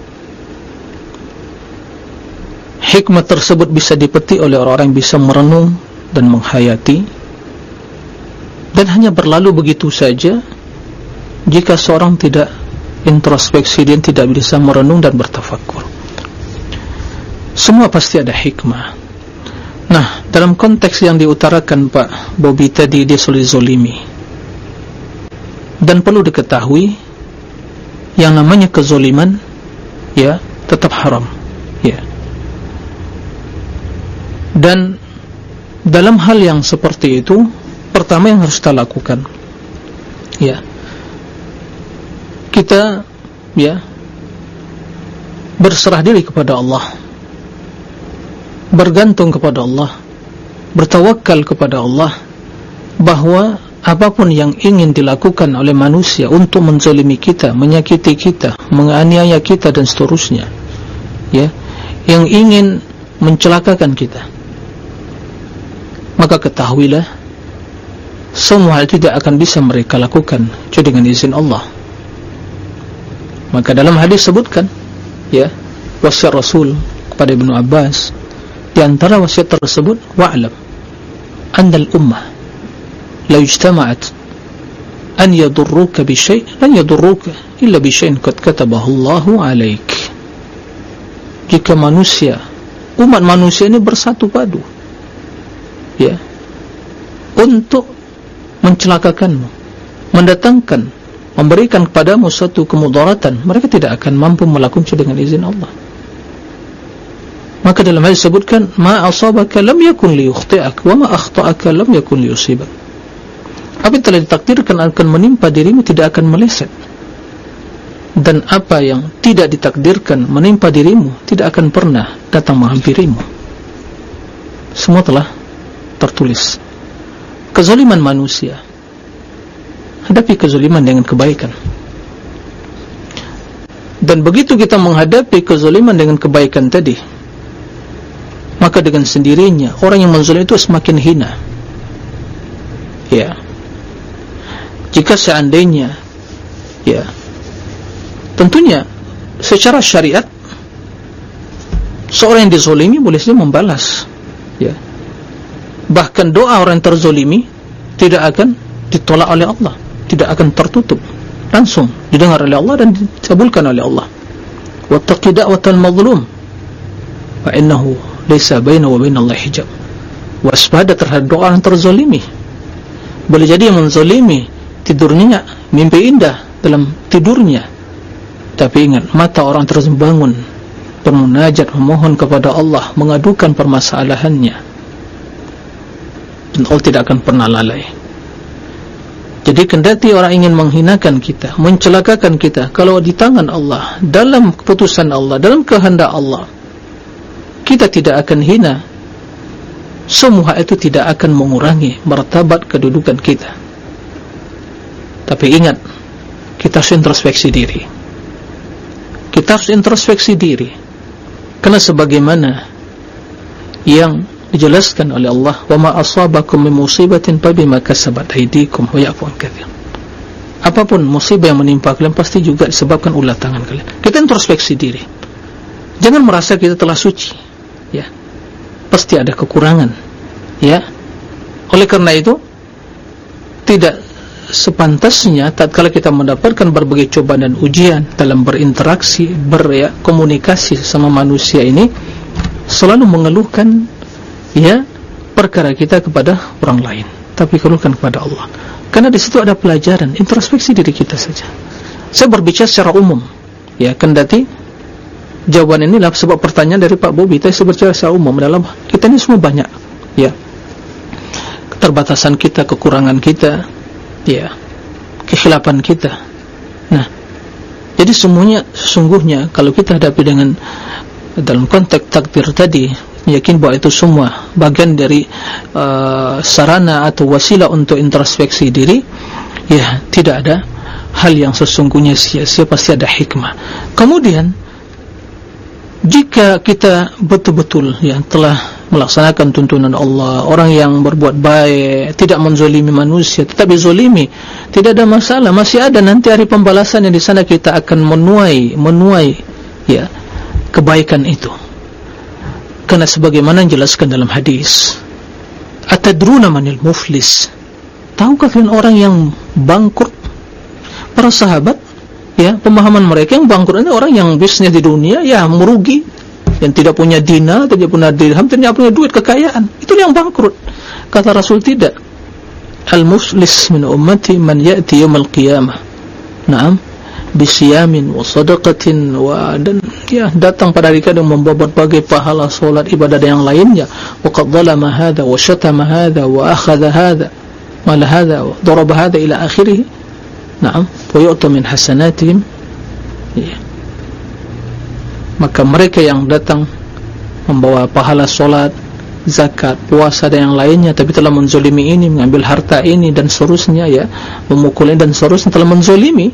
Hikmah tersebut bisa dipetik oleh orang-orang yang bisa merenung dan menghayati. Dan hanya berlalu begitu saja jika seorang tidak introspeksi dan tidak bisa merenung dan bertafakur semua pasti ada hikmah. Nah dalam konteks yang diutarakan Pak Bobi tadi dia sulit zolimi. Dan perlu diketahui yang namanya kezoliman ya tetap haram ya. Dan dalam hal yang seperti itu pertama yang harus kita lakukan ya. Kita ya berserah diri kepada Allah bergantung kepada Allah bertawakal kepada Allah bahwa apapun yang ingin dilakukan oleh manusia untuk menzalimi kita, menyakiti kita, menganiaya kita dan seterusnya ya, yang ingin mencelakakan kita maka ketahuilah semua hal tidak akan bisa mereka lakukan kecuali dengan izin Allah. Maka dalam hadis sebutkan ya wasiat Rasul kepada Ibnu Abbas di antara wasiat tersebut wa'lam anna al-ummah la ijtama'at an yadurruka bi syai' lan yadurruka illa bi syai'in qad katabahu Allahu 'alaik. Jika manusia umat manusia ini bersatu padu ya untuk mencelakakanmu mendatangkan memberikan kepadamu suatu kemudaratan mereka tidak akan mampu melakukannya dengan izin Allah maka dalam hadis disebutkan ma asabaka lam yakun liyukhti'ak wa ma akhta'aka lam yakun liyusibak. Apa yang telah ditakdirkan akan menimpa dirimu tidak akan meleset. Dan apa yang tidak ditakdirkan menimpa dirimu tidak akan pernah datang menghampirimu semua telah tertulis. Kezaliman manusia hadapi kezaliman dengan kebaikan. Dan begitu kita menghadapi kezaliman dengan kebaikan tadi maka dengan sendirinya orang yang menzalim itu semakin hina. Ya. Jika seandainya ya tentunya secara syariat seorang yang dizolimi boleh saja membalas ya. Bahkan doa orang yang terzolimi tidak akan ditolak oleh Allah tidak akan tertutup. Langsung didengar oleh Allah dan dikabulkan oleh Allah. Wattaqi da'watal mazlum. Fa innahu laysa bainahu wa bainallahi hijab waspada terhadap doa yang terzalimi. Boleh jadi yang menzalimi tidurnya mimpi indah dalam tidurnya. Tapi ingat mata orang terus bangun bermunajat memohon kepada Allah mengadukan permasalahannya. Dan Allah tidak akan pernah lalai. Jadi kendati orang ingin menghinakan kita, mencelakakan kita, kalau di tangan Allah, dalam keputusan Allah, dalam kehendak Allah, kita tidak akan hina. Semua itu tidak akan mengurangi martabat kedudukan kita. Tapi ingat, kita harus introspeksi diri. Kita harus introspeksi diri. Karena sebagaimana yang dijelaskan oleh Allah wa ma asabakum min musibatin fa bima kasabat aydikum wa ya'fu an katsir apapun musibah yang menimpa kalian pasti juga disebabkan ulah tangan kalian kita introspeksi diri jangan merasa kita telah suci ya. Pasti ada kekurangan. Ya. Oleh karena itu tidak sepantasnya tatkala kita mendapatkan berbagai cobaan dan ujian dalam berinteraksi berkomunikasi ya, sama manusia ini selalu mengeluhkan ya perkara kita kepada orang lain tapi keluhkan kepada Allah. Karena di situ ada pelajaran introspeksi diri kita saja. Saya berbicara secara umum ya kendati jawaban ini adalah sebab pertanyaan dari Pak Bobi. Berbicara secara umum dalam kita ini semua banyak. Ya. Keterbatasan kita kekurangan kita. Ya. Kehilapan kita. Nah. Jadi semuanya sesungguhnya kalau kita hadapi dengan dalam konteks takdir tadi yakin bahwa itu semua bagian dari uh, sarana atau wasilah untuk introspeksi diri ya tidak ada hal yang sesungguhnya sia-sia pasti ada hikmah. Kemudian jika kita betul-betul ya telah melaksanakan tuntunan Allah orang yang berbuat baik tidak menzolimi manusia tetapi zolimi tidak ada masalah. Masih ada nanti hari pembalasan yang di sana kita akan menuai menuai ya kebaikan itu. Karena sebagaimana yang jelaskan dalam hadis atadruna manil muflis? Tahukah kalian orang yang bangkrut? Para sahabat ya pemahaman mereka yang bangkrut ini orang yang bisnis di dunia ya merugi yang tidak punya dina tidak punya dirham tidak punya duit kekayaan. Itu yang bangkrut. Kata Rasul tidak. Al muflis min ummati man ya'ti yawmal qiyamah. Na'am. Bisiyamin wa sadaqatin wa dan ya datang pada hari kadang membawa berbagai pahala solat ibadah dan yang lainnya. Wa qad zalama hadha wa syatama hadha wa akhadha hadha mal hadha wa daraba hadha ila akhirih na'am. Wa yu'ta min hasanatihim. Ya. maka mereka yang datang membawa pahala solat zakat, puasa dan yang lainnya tapi telah menzolimi ini, mengambil harta ini dan seterusnya ya memukul dan seterusnya telah menzolimi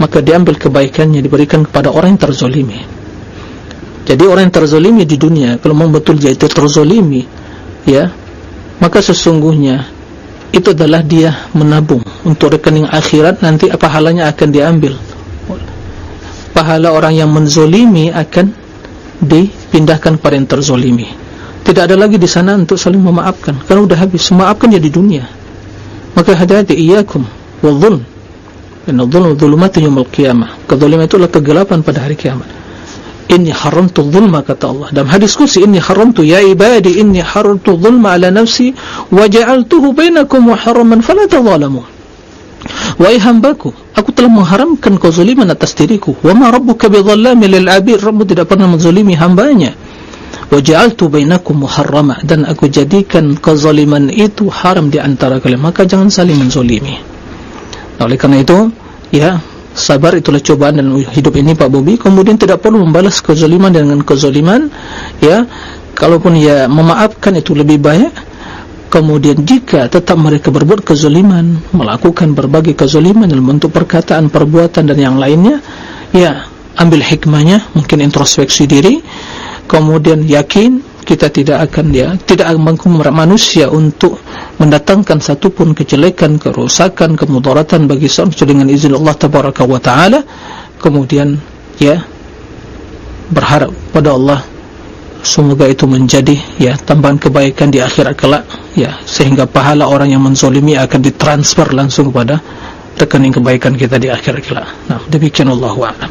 maka diambil kebaikannya diberikan kepada orang yang terzolimi. Jadi orang yang terzolimi di dunia kalau memang betul dia itu terzolimi ya maka sesungguhnya itu adalah dia menabung. Untuk rekening akhirat nanti apa halanya akan diambil? Pahala orang yang menzolimi akan dipindahkan kepada yang terzolimi. Tidak ada lagi di sana untuk saling memaafkan. Karena sudah habis. Memaafkan di dunia. Maka hati-hati. Iyakum wa dhulm. Inna dhulma dhulumatu yawmal qiyamah. Kezaliman itu adalah kegelapan pada hari kiamat. Inni haramtu dhulma kata Allah. Dalam hadis kursi inni haramtu ya ibadi inni haramtu dhulma ala nafsi wa ja'altuhu bainakum muharraman fala tadhalamu. Wahai hambaku, aku telah mengharamkan kezaliman atas diriku. Wa ma rabbuka bidhallamin lil 'abid? Rabbu tidak pernah menzalimi hambanya. Wa ja'altu bainakum muharrama dan aku jadikan kezaliman itu haram di antara kalian. Maka jangan saling menzalimi. Oleh karena itu, ya, sabar itulah cobaan dan hidup ini Pak Bobi. Kemudian tidak perlu membalas kezaliman dengan kezaliman, ya. Kalaupun ya memaafkan itu lebih baik. kemudian jika tetap mereka berbuat kezaliman melakukan berbagai kezaliman dalam bentuk perkataan, perbuatan dan yang lainnya ya ambil hikmahnya mungkin introspeksi diri kemudian yakin kita tidak akan ya tidak akan manusia untuk mendatangkan satu pun kejelekan, kerusakan, kemudaratan bagi seorang dengan izin Allah tabaraka wa taala kemudian ya berharap pada Allah semoga itu menjadi ya tambahan kebaikan di akhirat kelak ya sehingga pahala orang yang menzalimi akan ditransfer langsung kepada rekening kebaikan kita di akhirat kelak. Nah, demikian Allah a'lam.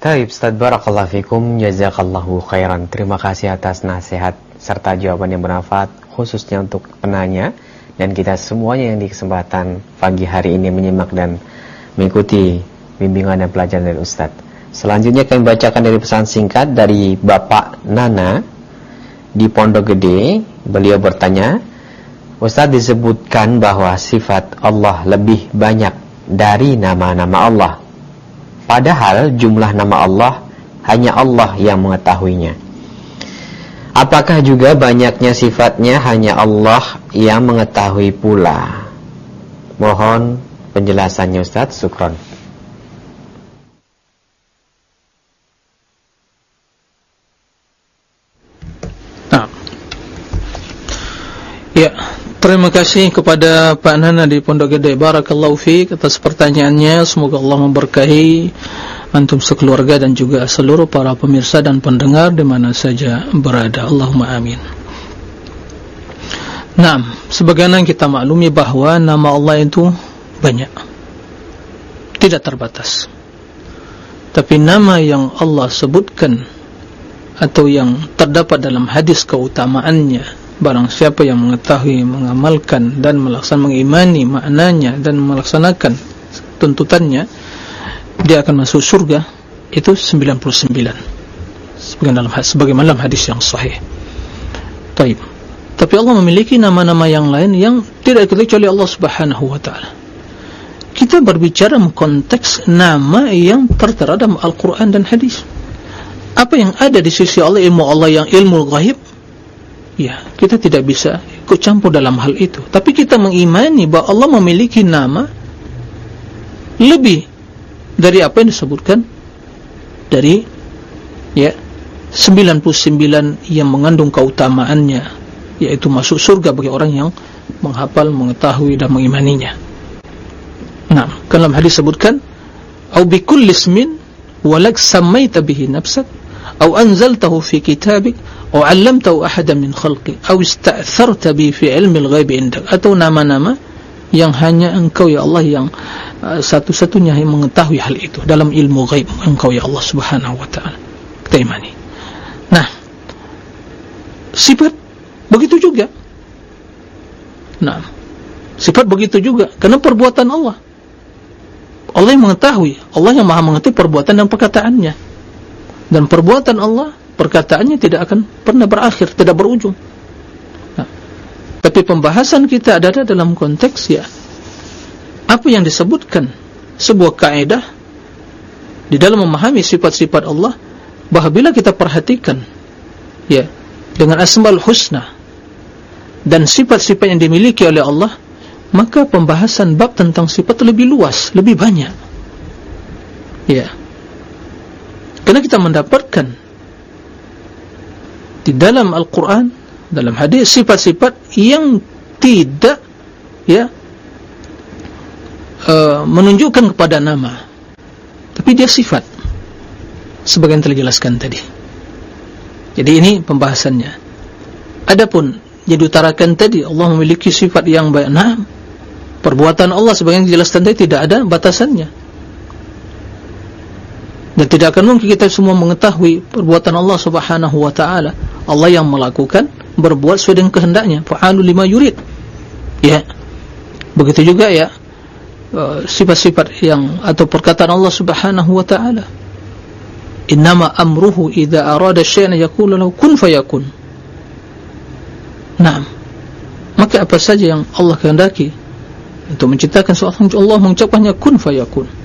Taib Ustaz. Barakallahu Fikum. Jazakallahu Khairan. Terima kasih atas nasihat serta jawaban yang bermanfaat khususnya untuk penanya. Dan kita semuanya yang di kesempatan pagi hari ini menyimak dan mengikuti bimbingan dan pelajaran dari Ustaz. Selanjutnya kami bacakan dari pesan singkat dari Bapak Nana di Pondok Gede. Beliau bertanya Ustaz disebutkan bahwa sifat Allah lebih banyak dari nama-nama Allah Padahal jumlah nama Allah hanya Allah yang mengetahuinya. Apakah juga banyaknya sifatnya hanya Allah yang mengetahui pula? Mohon penjelasannya Ustaz Sukron. Nah. Ya, Terima kasih kepada Pak Nana di Pondok Gede. Barakallahu fiqh atas pertanyaannya. Semoga Allah memberkahi Antum sekeluarga dan juga seluruh para pemirsa dan pendengar di mana saja berada. Allahumma amin. Nah, sebagaimana kita maklumi bahawa nama Allah itu banyak. Tidak terbatas. Tapi nama yang Allah sebutkan Atau yang terdapat dalam hadis keutamaannya Barang siapa yang mengetahui, mengamalkan dan melaksanakan mengimani maknanya dan melaksanakan tuntutannya dia akan masuk surga itu 99 sebagai dalam sebagaimana dalam hadis yang sahih. Baik. Tapi Allah memiliki nama-nama yang lain yang tidak kecuali Allah Subhanahu wa taala. Kita berbicara konteks nama yang tertera dalam Al-Qur'an dan hadis. Apa yang ada di sisi Allah ilmu Allah yang ilmu ghaib Ya, kita tidak bisa ikut campur dalam hal itu. Tapi kita mengimani bahawa Allah memiliki nama lebih dari apa yang disebutkan dari ya 99 yang mengandung keutamaannya yaitu masuk surga bagi orang yang menghafal, mengetahui dan mengimaninya. Nah, dalam hadis sebutkan au bi kulli ismin walak samaita bihi nafsak au anzaltahu fi kitabik أو علمته أحدا من خلقي أو استأثرت به في علم الغيب عندك atau nama-nama yang hanya engkau ya Allah yang uh, satu-satunya yang mengetahui hal itu dalam ilmu ghaib engkau ya Allah subhanahu wa ta'ala kita imani nah sifat begitu juga nah sifat begitu juga karena perbuatan Allah Allah yang mengetahui Allah yang maha mengetahui perbuatan dan perkataannya dan perbuatan Allah perkataannya tidak akan pernah berakhir, tidak berujung. Nah, tapi pembahasan kita ada dalam konteks ya, apa yang disebutkan sebuah kaidah di dalam memahami sifat-sifat Allah, bahawa bila kita perhatikan ya dengan asmaul husna dan sifat-sifat yang dimiliki oleh Allah, maka pembahasan bab tentang sifat lebih luas, lebih banyak. Ya. Karena kita mendapatkan di dalam Al-Quran dalam hadis sifat-sifat yang tidak ya uh, menunjukkan kepada nama. Tapi dia sifat. Sebagian telah jelaskan tadi. Jadi ini pembahasannya. Adapun yang diutarakan tadi Allah memiliki sifat yang baik. Nah perbuatan Allah sebagian dijelaskan tadi tidak ada batasannya dan tidak akan mungkin kita semua mengetahui perbuatan Allah subhanahu wa ta'ala. Allah yang melakukan berbuat sesuai dengan kehendaknya. Fa'alu lima yurid. Ya. Begitu juga ya uh, sifat-sifat yang atau perkataan Allah subhanahu wa ta'ala. Innama amruhu idha arada syai'na yakulu lahu kun fayakun. Nah maka apa saja yang Allah kehendaki untuk menciptakan sesuatu Allah mengucapkannya kun fayakun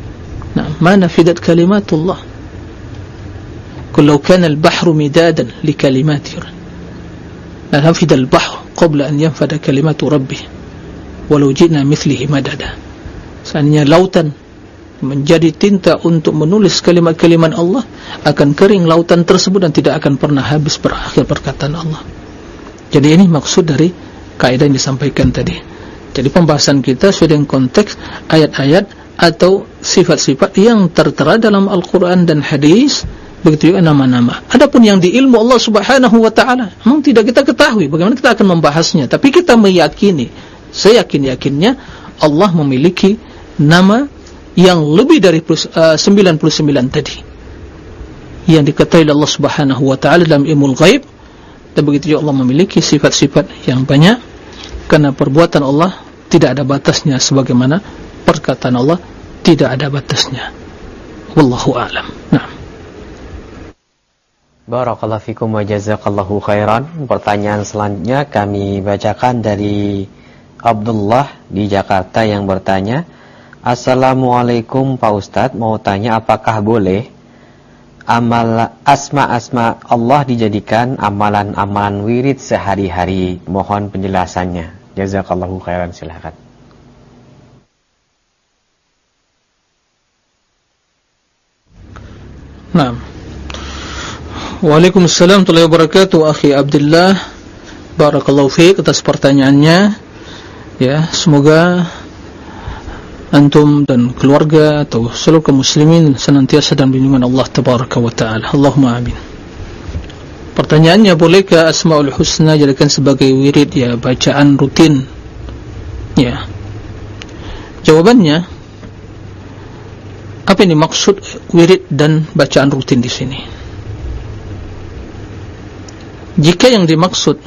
Nah, ma nafidat kalimatullah. Kalau kana al-bahru midadan li kalimati nafidal bahr qabla an yanfada kalimatu rabbih. Walau ji'na mithlihi madada. Seandainya lautan menjadi tinta untuk menulis kalimat-kalimat Allah akan kering lautan tersebut dan tidak akan pernah habis berakhir perkataan Allah. Jadi ini maksud dari kaidah yang disampaikan tadi. Jadi pembahasan kita sesuai dengan konteks ayat-ayat atau sifat-sifat yang tertera dalam Al-Quran dan Hadis begitu juga nama-nama. Adapun yang di ilmu Allah subhanahu wa ta'ala memang tidak kita ketahui bagaimana kita akan membahasnya. Tapi kita meyakini saya yakin-yakinnya Allah memiliki nama yang lebih dari uh, 99 tadi. Yang diketahui Allah subhanahu wa ta'ala dalam ilmu ghaib dan begitu juga Allah memiliki sifat-sifat yang banyak. Karena perbuatan Allah tidak ada batasnya sebagaimana perkataan Allah tidak ada batasnya. Wallahu a'lam. Nah Barakallahu fikum wa jazakallahu khairan. Pertanyaan selanjutnya kami bacakan dari Abdullah di Jakarta yang bertanya Assalamualaikum Pak Ustadz Mau tanya apakah boleh amal Asma-asma Allah dijadikan amalan-amalan wirid sehari-hari? Mohon penjelasannya. Jazakallahu khairan. Silahkan Nah Waalaikumsalam warahmatullahi wabarakatuh Akhi Abdullah Barakallahu fiqh atas pertanyaannya Ya, semoga antum dan keluarga atau seluruh kaum muslimin senantiasa dalam lindungan Allah tabaraka wa taala. Allahumma amin. Pertanyaannya bolehkah Asmaul Husna jadikan sebagai wirid ya bacaan rutin? Ya. Jawabannya apa ini maksud wirid dan bacaan rutin di sini? Jika yang dimaksud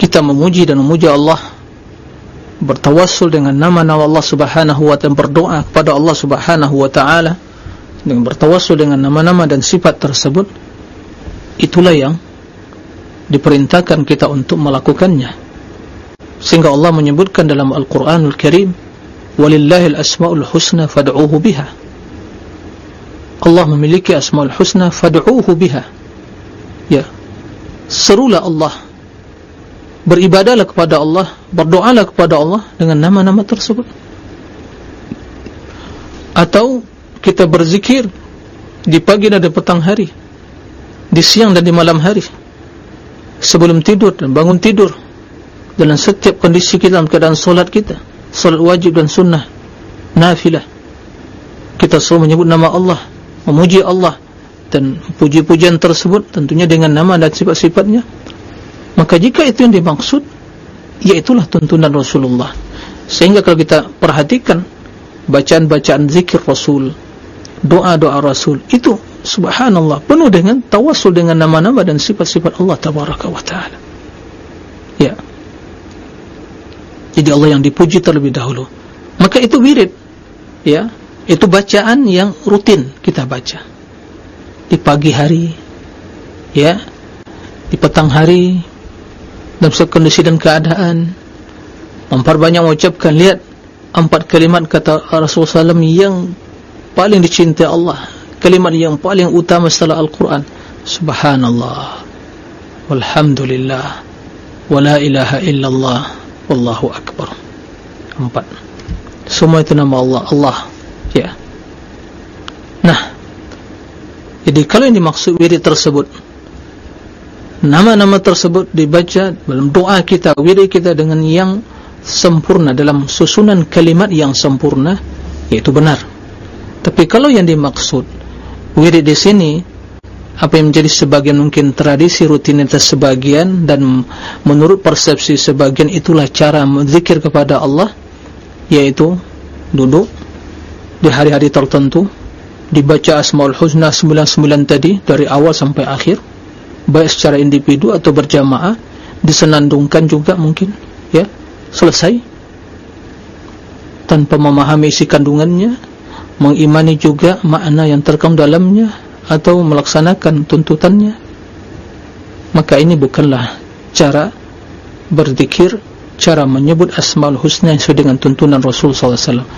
kita memuji dan memuji Allah bertawassul dengan nama-nama Allah Subhanahu wa taala berdoa kepada Allah Subhanahu wa taala dengan bertawassul dengan nama-nama dan sifat tersebut itulah yang diperintahkan kita untuk melakukannya sehingga Allah menyebutkan dalam Al-Qur'anul Karim walillahil asmaul husna fad'uuhu biha. Allah memiliki asmaul husna fad'uuhu biha. Ya. Serulah Allah. Beribadalah kepada Allah, berdoalah kepada Allah dengan nama-nama tersebut. Atau kita berzikir di pagi dan di petang hari, di siang dan di malam hari, sebelum tidur dan bangun tidur, dalam setiap kondisi kita dalam keadaan solat kita, solat wajib dan sunnah, nafilah. Kita selalu menyebut nama Allah, memuji Allah, dan puji-pujian tersebut tentunya dengan nama dan sifat-sifatnya. Maka jika itu yang dimaksud yaitulah tuntunan Rasulullah. Sehingga kalau kita perhatikan bacaan-bacaan zikir Rasul doa-doa Rasul itu subhanallah penuh dengan tawassul dengan nama-nama dan sifat-sifat Allah tabaraka wa ta'ala. Ya jadi Allah yang dipuji terlebih dahulu. Maka itu wirid. Ya. Itu bacaan yang rutin kita baca. Di pagi hari. Ya. Di petang hari. Dalam kondisi dan keadaan. Memperbanyak mengucapkan lihat empat kalimat kata Rasulullah SAW yang paling dicintai Allah. Kalimat yang paling utama setelah Al-Quran. Subhanallah. Walhamdulillah. Wala ilaha illallah wallahu akbar. Empat. Semua itu nama Allah. Allah. Ya. Nah. Jadi kalau yang dimaksud wirid tersebut nama-nama tersebut dibaca dalam doa kita, wirid kita dengan yang sempurna dalam susunan kalimat yang sempurna, yaitu benar. Tapi kalau yang dimaksud wirid di sini apa yang menjadi sebagian mungkin tradisi rutinitas sebagian dan menurut persepsi sebagian itulah cara berzikir kepada Allah yaitu duduk di hari-hari tertentu dibaca asmaul husna 99 tadi dari awal sampai akhir baik secara individu atau berjamaah disenandungkan juga mungkin ya selesai. Tanpa memahami isi kandungannya mengimani juga makna yang terkandung dalamnya atau melaksanakan tuntutannya maka ini bukanlah cara berzikir cara menyebut asmaul husna sesuai dengan tuntunan Rasul sallallahu alaihi wasallam.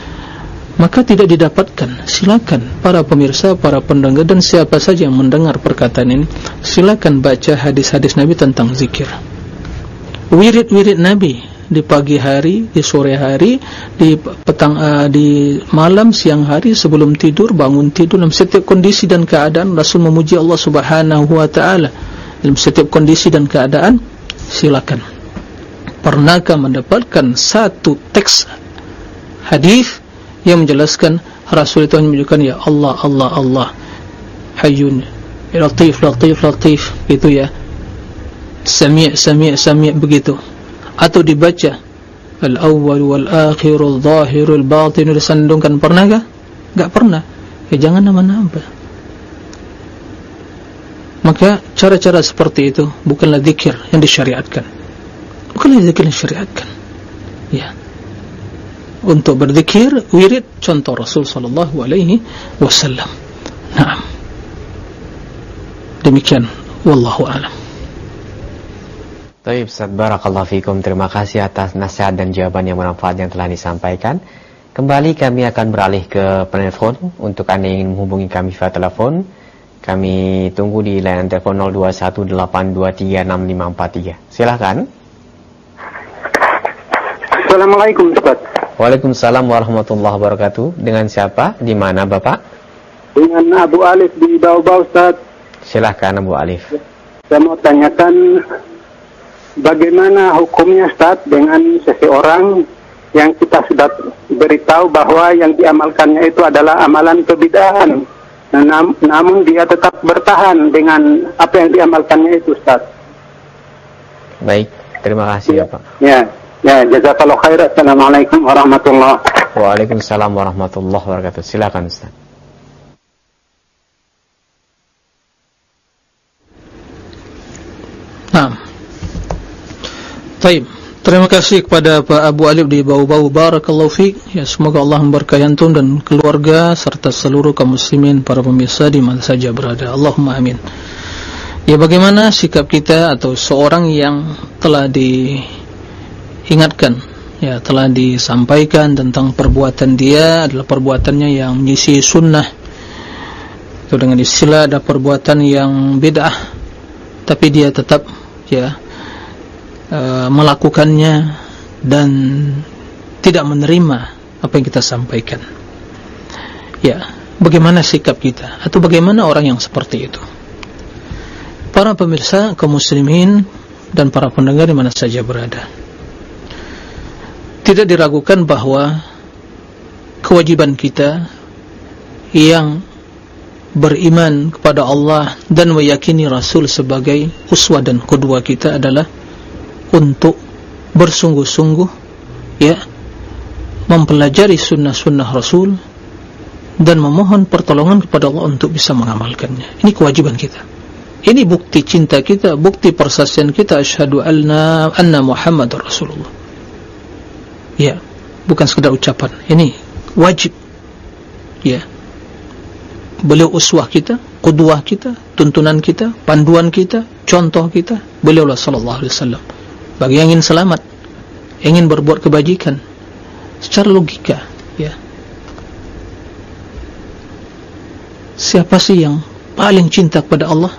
Maka tidak didapatkan. Silakan para pemirsa, para pendengar dan siapa saja yang mendengar perkataan ini silakan baca hadis-hadis Nabi tentang zikir. Wirid-wirid Nabi di pagi hari, di sore hari, di petang, uh, di malam, siang hari, sebelum tidur, bangun tidur, dalam setiap kondisi dan keadaan Rasul memuji Allah Subhanahu Wa Taala dalam setiap kondisi dan keadaan. Silakan. Pernahkah mendapatkan satu teks hadis yang menjelaskan Rasul itu menunjukkan ya Allah Allah Allah Hayyun Latif Latif Latif itu ya Sami' Sami' Sami' begitu atau dibaca al-awwal wal-akhir al-zahir al-batin disandungkan. Pernahkah? enggak pernah. Ya jangan nama-nama maka cara-cara seperti itu bukanlah zikir yang disyariatkan. Bukanlah zikir yang disyariatkan. Ya. Untuk berzikir wirid contoh Rasul sallallahu alaihi wasallam. Na'am. Demikian. Wallahu alam Taib, Ustaz Barakallahu Fikum. Terima kasih atas nasihat dan jawaban yang bermanfaat yang telah disampaikan. Kembali kami akan beralih ke penelpon untuk Anda yang ingin menghubungi kami via telepon. Kami tunggu di layanan telepon 0218236543. Silahkan. Assalamualaikum Ustaz. Waalaikumsalam warahmatullahi wabarakatuh. Dengan siapa? Di mana Bapak? Dengan Abu Alif di Bau-Bau Ustaz. Silahkan Abu Alif. Saya mau tanyakan bagaimana hukumnya Ustaz dengan seseorang yang kita sudah beritahu bahwa yang diamalkannya itu adalah amalan kebidahan? Nam namun dia tetap bertahan dengan apa yang diamalkannya itu Ustaz. Baik terima kasih ya, Pak ya ya jazakallahu khair assalamualaikum warahmatullahi waalaikumsalam warahmatullahi wabarakatuh. Silakan Ustaz Nah Baik, terima kasih kepada Pak Abu Alif di Bau-Bau Barakallahu Fik. Ya, Semoga Allah memberkahi antum dan keluarga serta seluruh kaum muslimin para pemirsa di mana saja berada. Allahumma amin. Ya bagaimana sikap kita atau seorang yang telah diingatkan? Ya telah disampaikan tentang perbuatan dia adalah perbuatannya yang menyisi sunnah. Itu dengan istilah ada perbuatan yang bid'ah. Tapi dia tetap ya Uh, melakukannya dan tidak menerima apa yang kita sampaikan. Ya, bagaimana sikap kita atau bagaimana orang yang seperti itu? Para pemirsa kaum muslimin dan para pendengar di mana saja berada. Tidak diragukan bahwa kewajiban kita yang beriman kepada Allah dan meyakini Rasul sebagai uswah dan kedua kita adalah untuk bersungguh-sungguh ya mempelajari sunnah-sunnah Rasul dan memohon pertolongan kepada Allah untuk bisa mengamalkannya. Ini kewajiban kita. Ini bukti cinta kita, bukti persaksian kita asyhadu anna anna Muhammadar Rasulullah. Ya, bukan sekedar ucapan. Ini wajib. Ya. Beliau uswah kita, qudwah kita, tuntunan kita, panduan kita, contoh kita, beliau sallallahu alaihi wasallam bagi yang ingin selamat ingin berbuat kebajikan secara logika ya. Siapa sih yang paling cinta kepada Allah?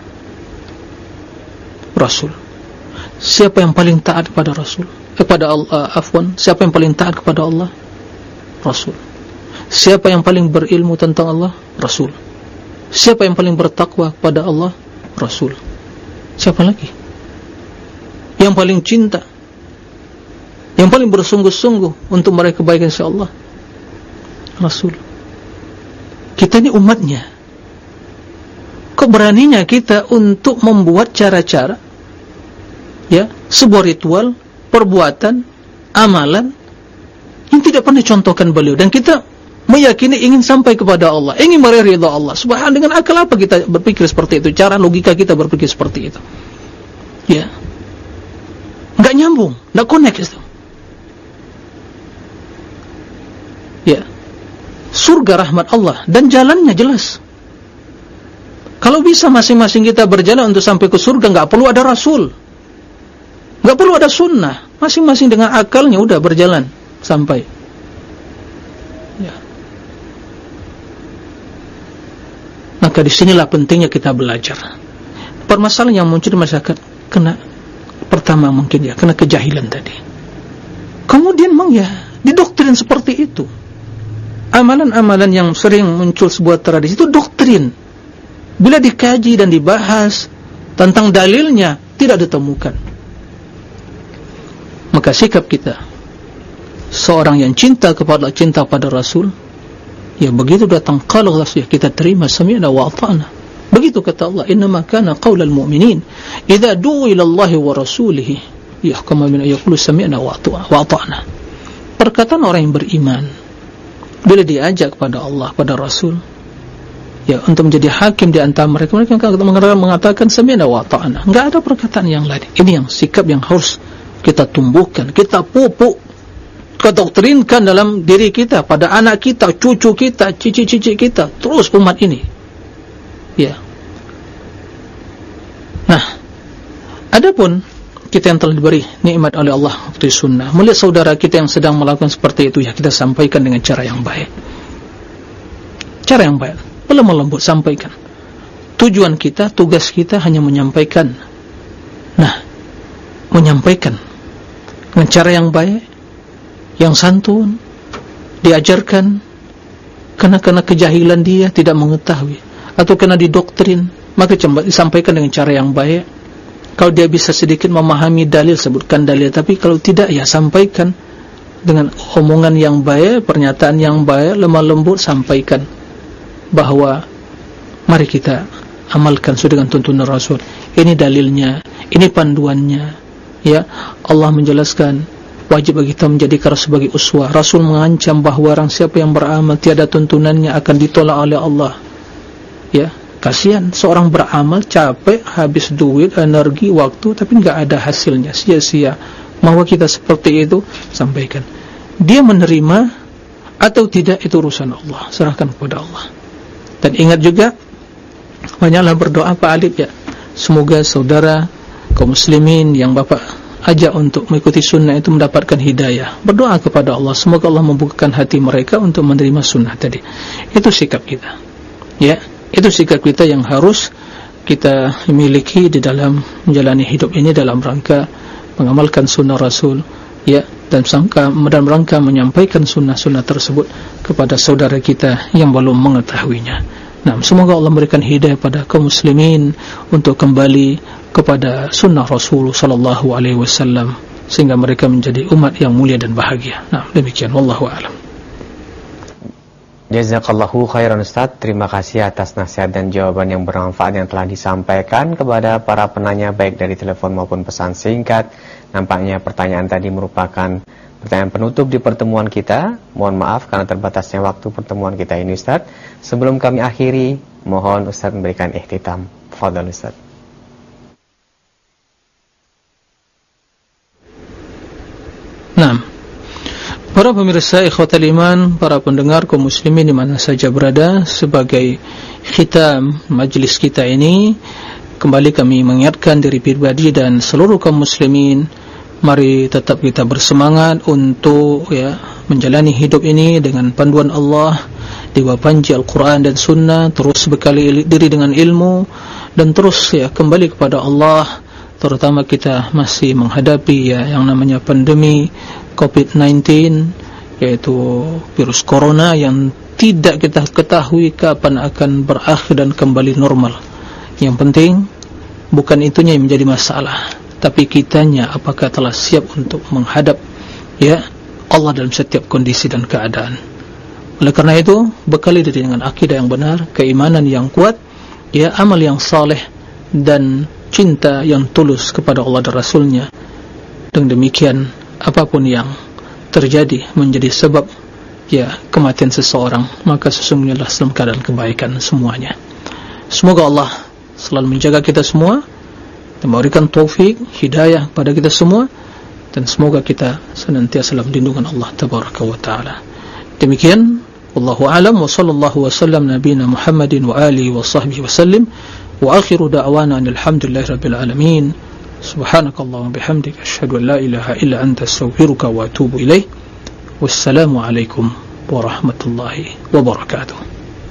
Rasul. Siapa yang paling taat kepada Rasul? Kepada Allah uh, afwan siapa yang paling taat kepada Allah? Rasul. Siapa yang paling berilmu tentang Allah? Rasul. Siapa yang paling bertakwa kepada Allah? Rasul. Siapa lagi yang paling cinta. Yang paling bersungguh-sungguh untuk meraih kebaikan Allah. Rasul. Kita ini umatnya. Kok beraninya kita untuk membuat cara-cara ya sebuah ritual perbuatan amalan yang tidak pernah contohkan beliau. Dan kita meyakini ingin sampai kepada Allah ingin meraih ridha Allah. Subhanahu dengan akal apa kita berpikir seperti itu? Cara logika kita berpikir seperti itu. Ya enggak nyambung, enggak connect itu. Ya. Surga rahmat Allah dan jalannya jelas. Kalau bisa masing-masing kita berjalan untuk sampai ke surga enggak perlu ada rasul. Enggak perlu ada sunnah, masing-masing dengan akalnya udah berjalan sampai. Ya. Maka di sinilah pentingnya kita belajar. permasalahan yang muncul di masyarakat kena pertama mungkin ya kena kejahilan tadi. Kemudian memang ya didoktrin seperti itu. Amalan-amalan yang sering muncul sebuah tradisi itu doktrin. Bila dikaji dan dibahas tentang dalilnya tidak ditemukan. Maka sikap kita seorang yang cinta kepada cinta pada Rasul ya begitu datang kalau Rasul ya kita terima sami'na wa ata'na begitu kata Allah innama kana qawlal mu'minin. Idha du'u ila Allah wa rasulihi yahkama min ayakulu sami'na wa ata'na. Perkataan orang yang beriman bila diajak kepada Allah pada Rasul ya untuk menjadi hakim di antara mereka mereka akan mengatakan sami'na wa ata'na. Enggak ada perkataan yang lain. Ini yang sikap yang harus kita tumbuhkan kita pupuk kedoktrinkan dalam diri kita pada anak kita, cucu kita, cici-cici kita. Terus umat ini ya. Nah adapun kita yang telah diberi nikmat oleh Allah seperti sunnah melihat saudara kita yang sedang melakukan seperti itu ya kita sampaikan dengan cara yang baik. Cara yang baik. Belum melembut sampaikan. Tujuan kita, tugas kita hanya menyampaikan. Nah menyampaikan. Dengan cara yang baik yang santun diajarkan. Karena karena kejahilan dia tidak mengetahui atau karena didoktrin maka coba disampaikan dengan cara yang baik kalau dia bisa sedikit memahami dalil sebutkan dalil tapi kalau tidak ya sampaikan dengan omongan yang baik pernyataan yang baik lemah lembut sampaikan bahawa mari kita amalkan sesuai dengan tuntunan Rasul ini dalilnya ini panduannya ya Allah menjelaskan wajib bagi kita menjadikan sebagai uswah. Rasul mengancam bahawa orang siapa yang beramal tiada tuntunannya akan ditolak oleh Allah. Ya, kasihan. Seorang beramal capek, habis duit, energi, waktu tapi enggak ada hasilnya, sia-sia. Mahu kita seperti itu? Sampaikan. Dia menerima atau tidak itu urusan Allah, serahkan kepada Allah. Dan ingat juga banyaklah berdoa Pak Alif ya. Semoga saudara kaum muslimin yang Bapak ajak untuk mengikuti sunnah itu mendapatkan hidayah. Berdoa kepada Allah. Semoga Allah membukakan hati mereka untuk menerima sunnah tadi. Itu sikap kita. Ya itu sikap kita yang harus kita miliki di dalam menjalani hidup ini dalam rangka mengamalkan sunnah Rasul ya dan sangka dan rangka menyampaikan sunnah-sunnah tersebut kepada saudara kita yang belum mengetahuinya Nah, semoga Allah memberikan hidayah pada kaum muslimin untuk kembali kepada sunnah Rasul sallallahu alaihi wasallam sehingga mereka menjadi umat yang mulia dan bahagia. Nah, demikian wallahu a'lam. Jazakallahu khairan Ustaz. Terima kasih atas nasihat dan jawaban yang bermanfaat yang telah disampaikan kepada para penanya baik dari telepon maupun pesan singkat. Nampaknya pertanyaan tadi merupakan pertanyaan penutup di pertemuan kita. Mohon maaf karena terbatasnya waktu pertemuan kita ini Ustaz. Sebelum kami akhiri, mohon Ustaz memberikan ihtitam. Fadhal Ustaz. Nah, para pemirsa ikhwatal iman, para pendengar kaum muslimin di mana saja berada, sebagai khitam majlis kita ini, kembali kami mengingatkan diri pribadi dan seluruh kaum muslimin, mari tetap kita bersemangat untuk ya menjalani hidup ini dengan panduan Allah di bawah panji Al-Quran dan Sunnah, terus bekali diri dengan ilmu dan terus ya kembali kepada Allah terutama kita masih menghadapi ya yang namanya pandemi COVID-19 yaitu virus corona yang tidak kita ketahui kapan akan berakhir dan kembali normal. Yang penting bukan itunya yang menjadi masalah tapi kitanya apakah telah siap untuk menghadap ya Allah dalam setiap kondisi dan keadaan. Oleh karena itu bekali diri dengan akidah yang benar keimanan yang kuat ya amal yang saleh dan cinta yang tulus kepada Allah dan Rasulnya. Dan demikian apapun yang terjadi menjadi sebab ya kematian seseorang maka sesungguhnya lah dalam keadaan kebaikan semuanya. Semoga Allah selalu menjaga kita semua dan memberikan taufik hidayah kepada kita semua dan semoga kita senantiasa dalam lindungan Allah tabaraka wa taala. Demikian wallahu alam wa sallallahu wa sallam nabiyina muhammadin wa alihi wa sahbihi wa sallim wa akhiru da'wana alhamdulillahirabbil alamin. سبحانك اللهم بحمدك أشهد أن لا إله إلا أنت أستغفرك وأتوب إليه والسلام عليكم ورحمة الله وبركاته.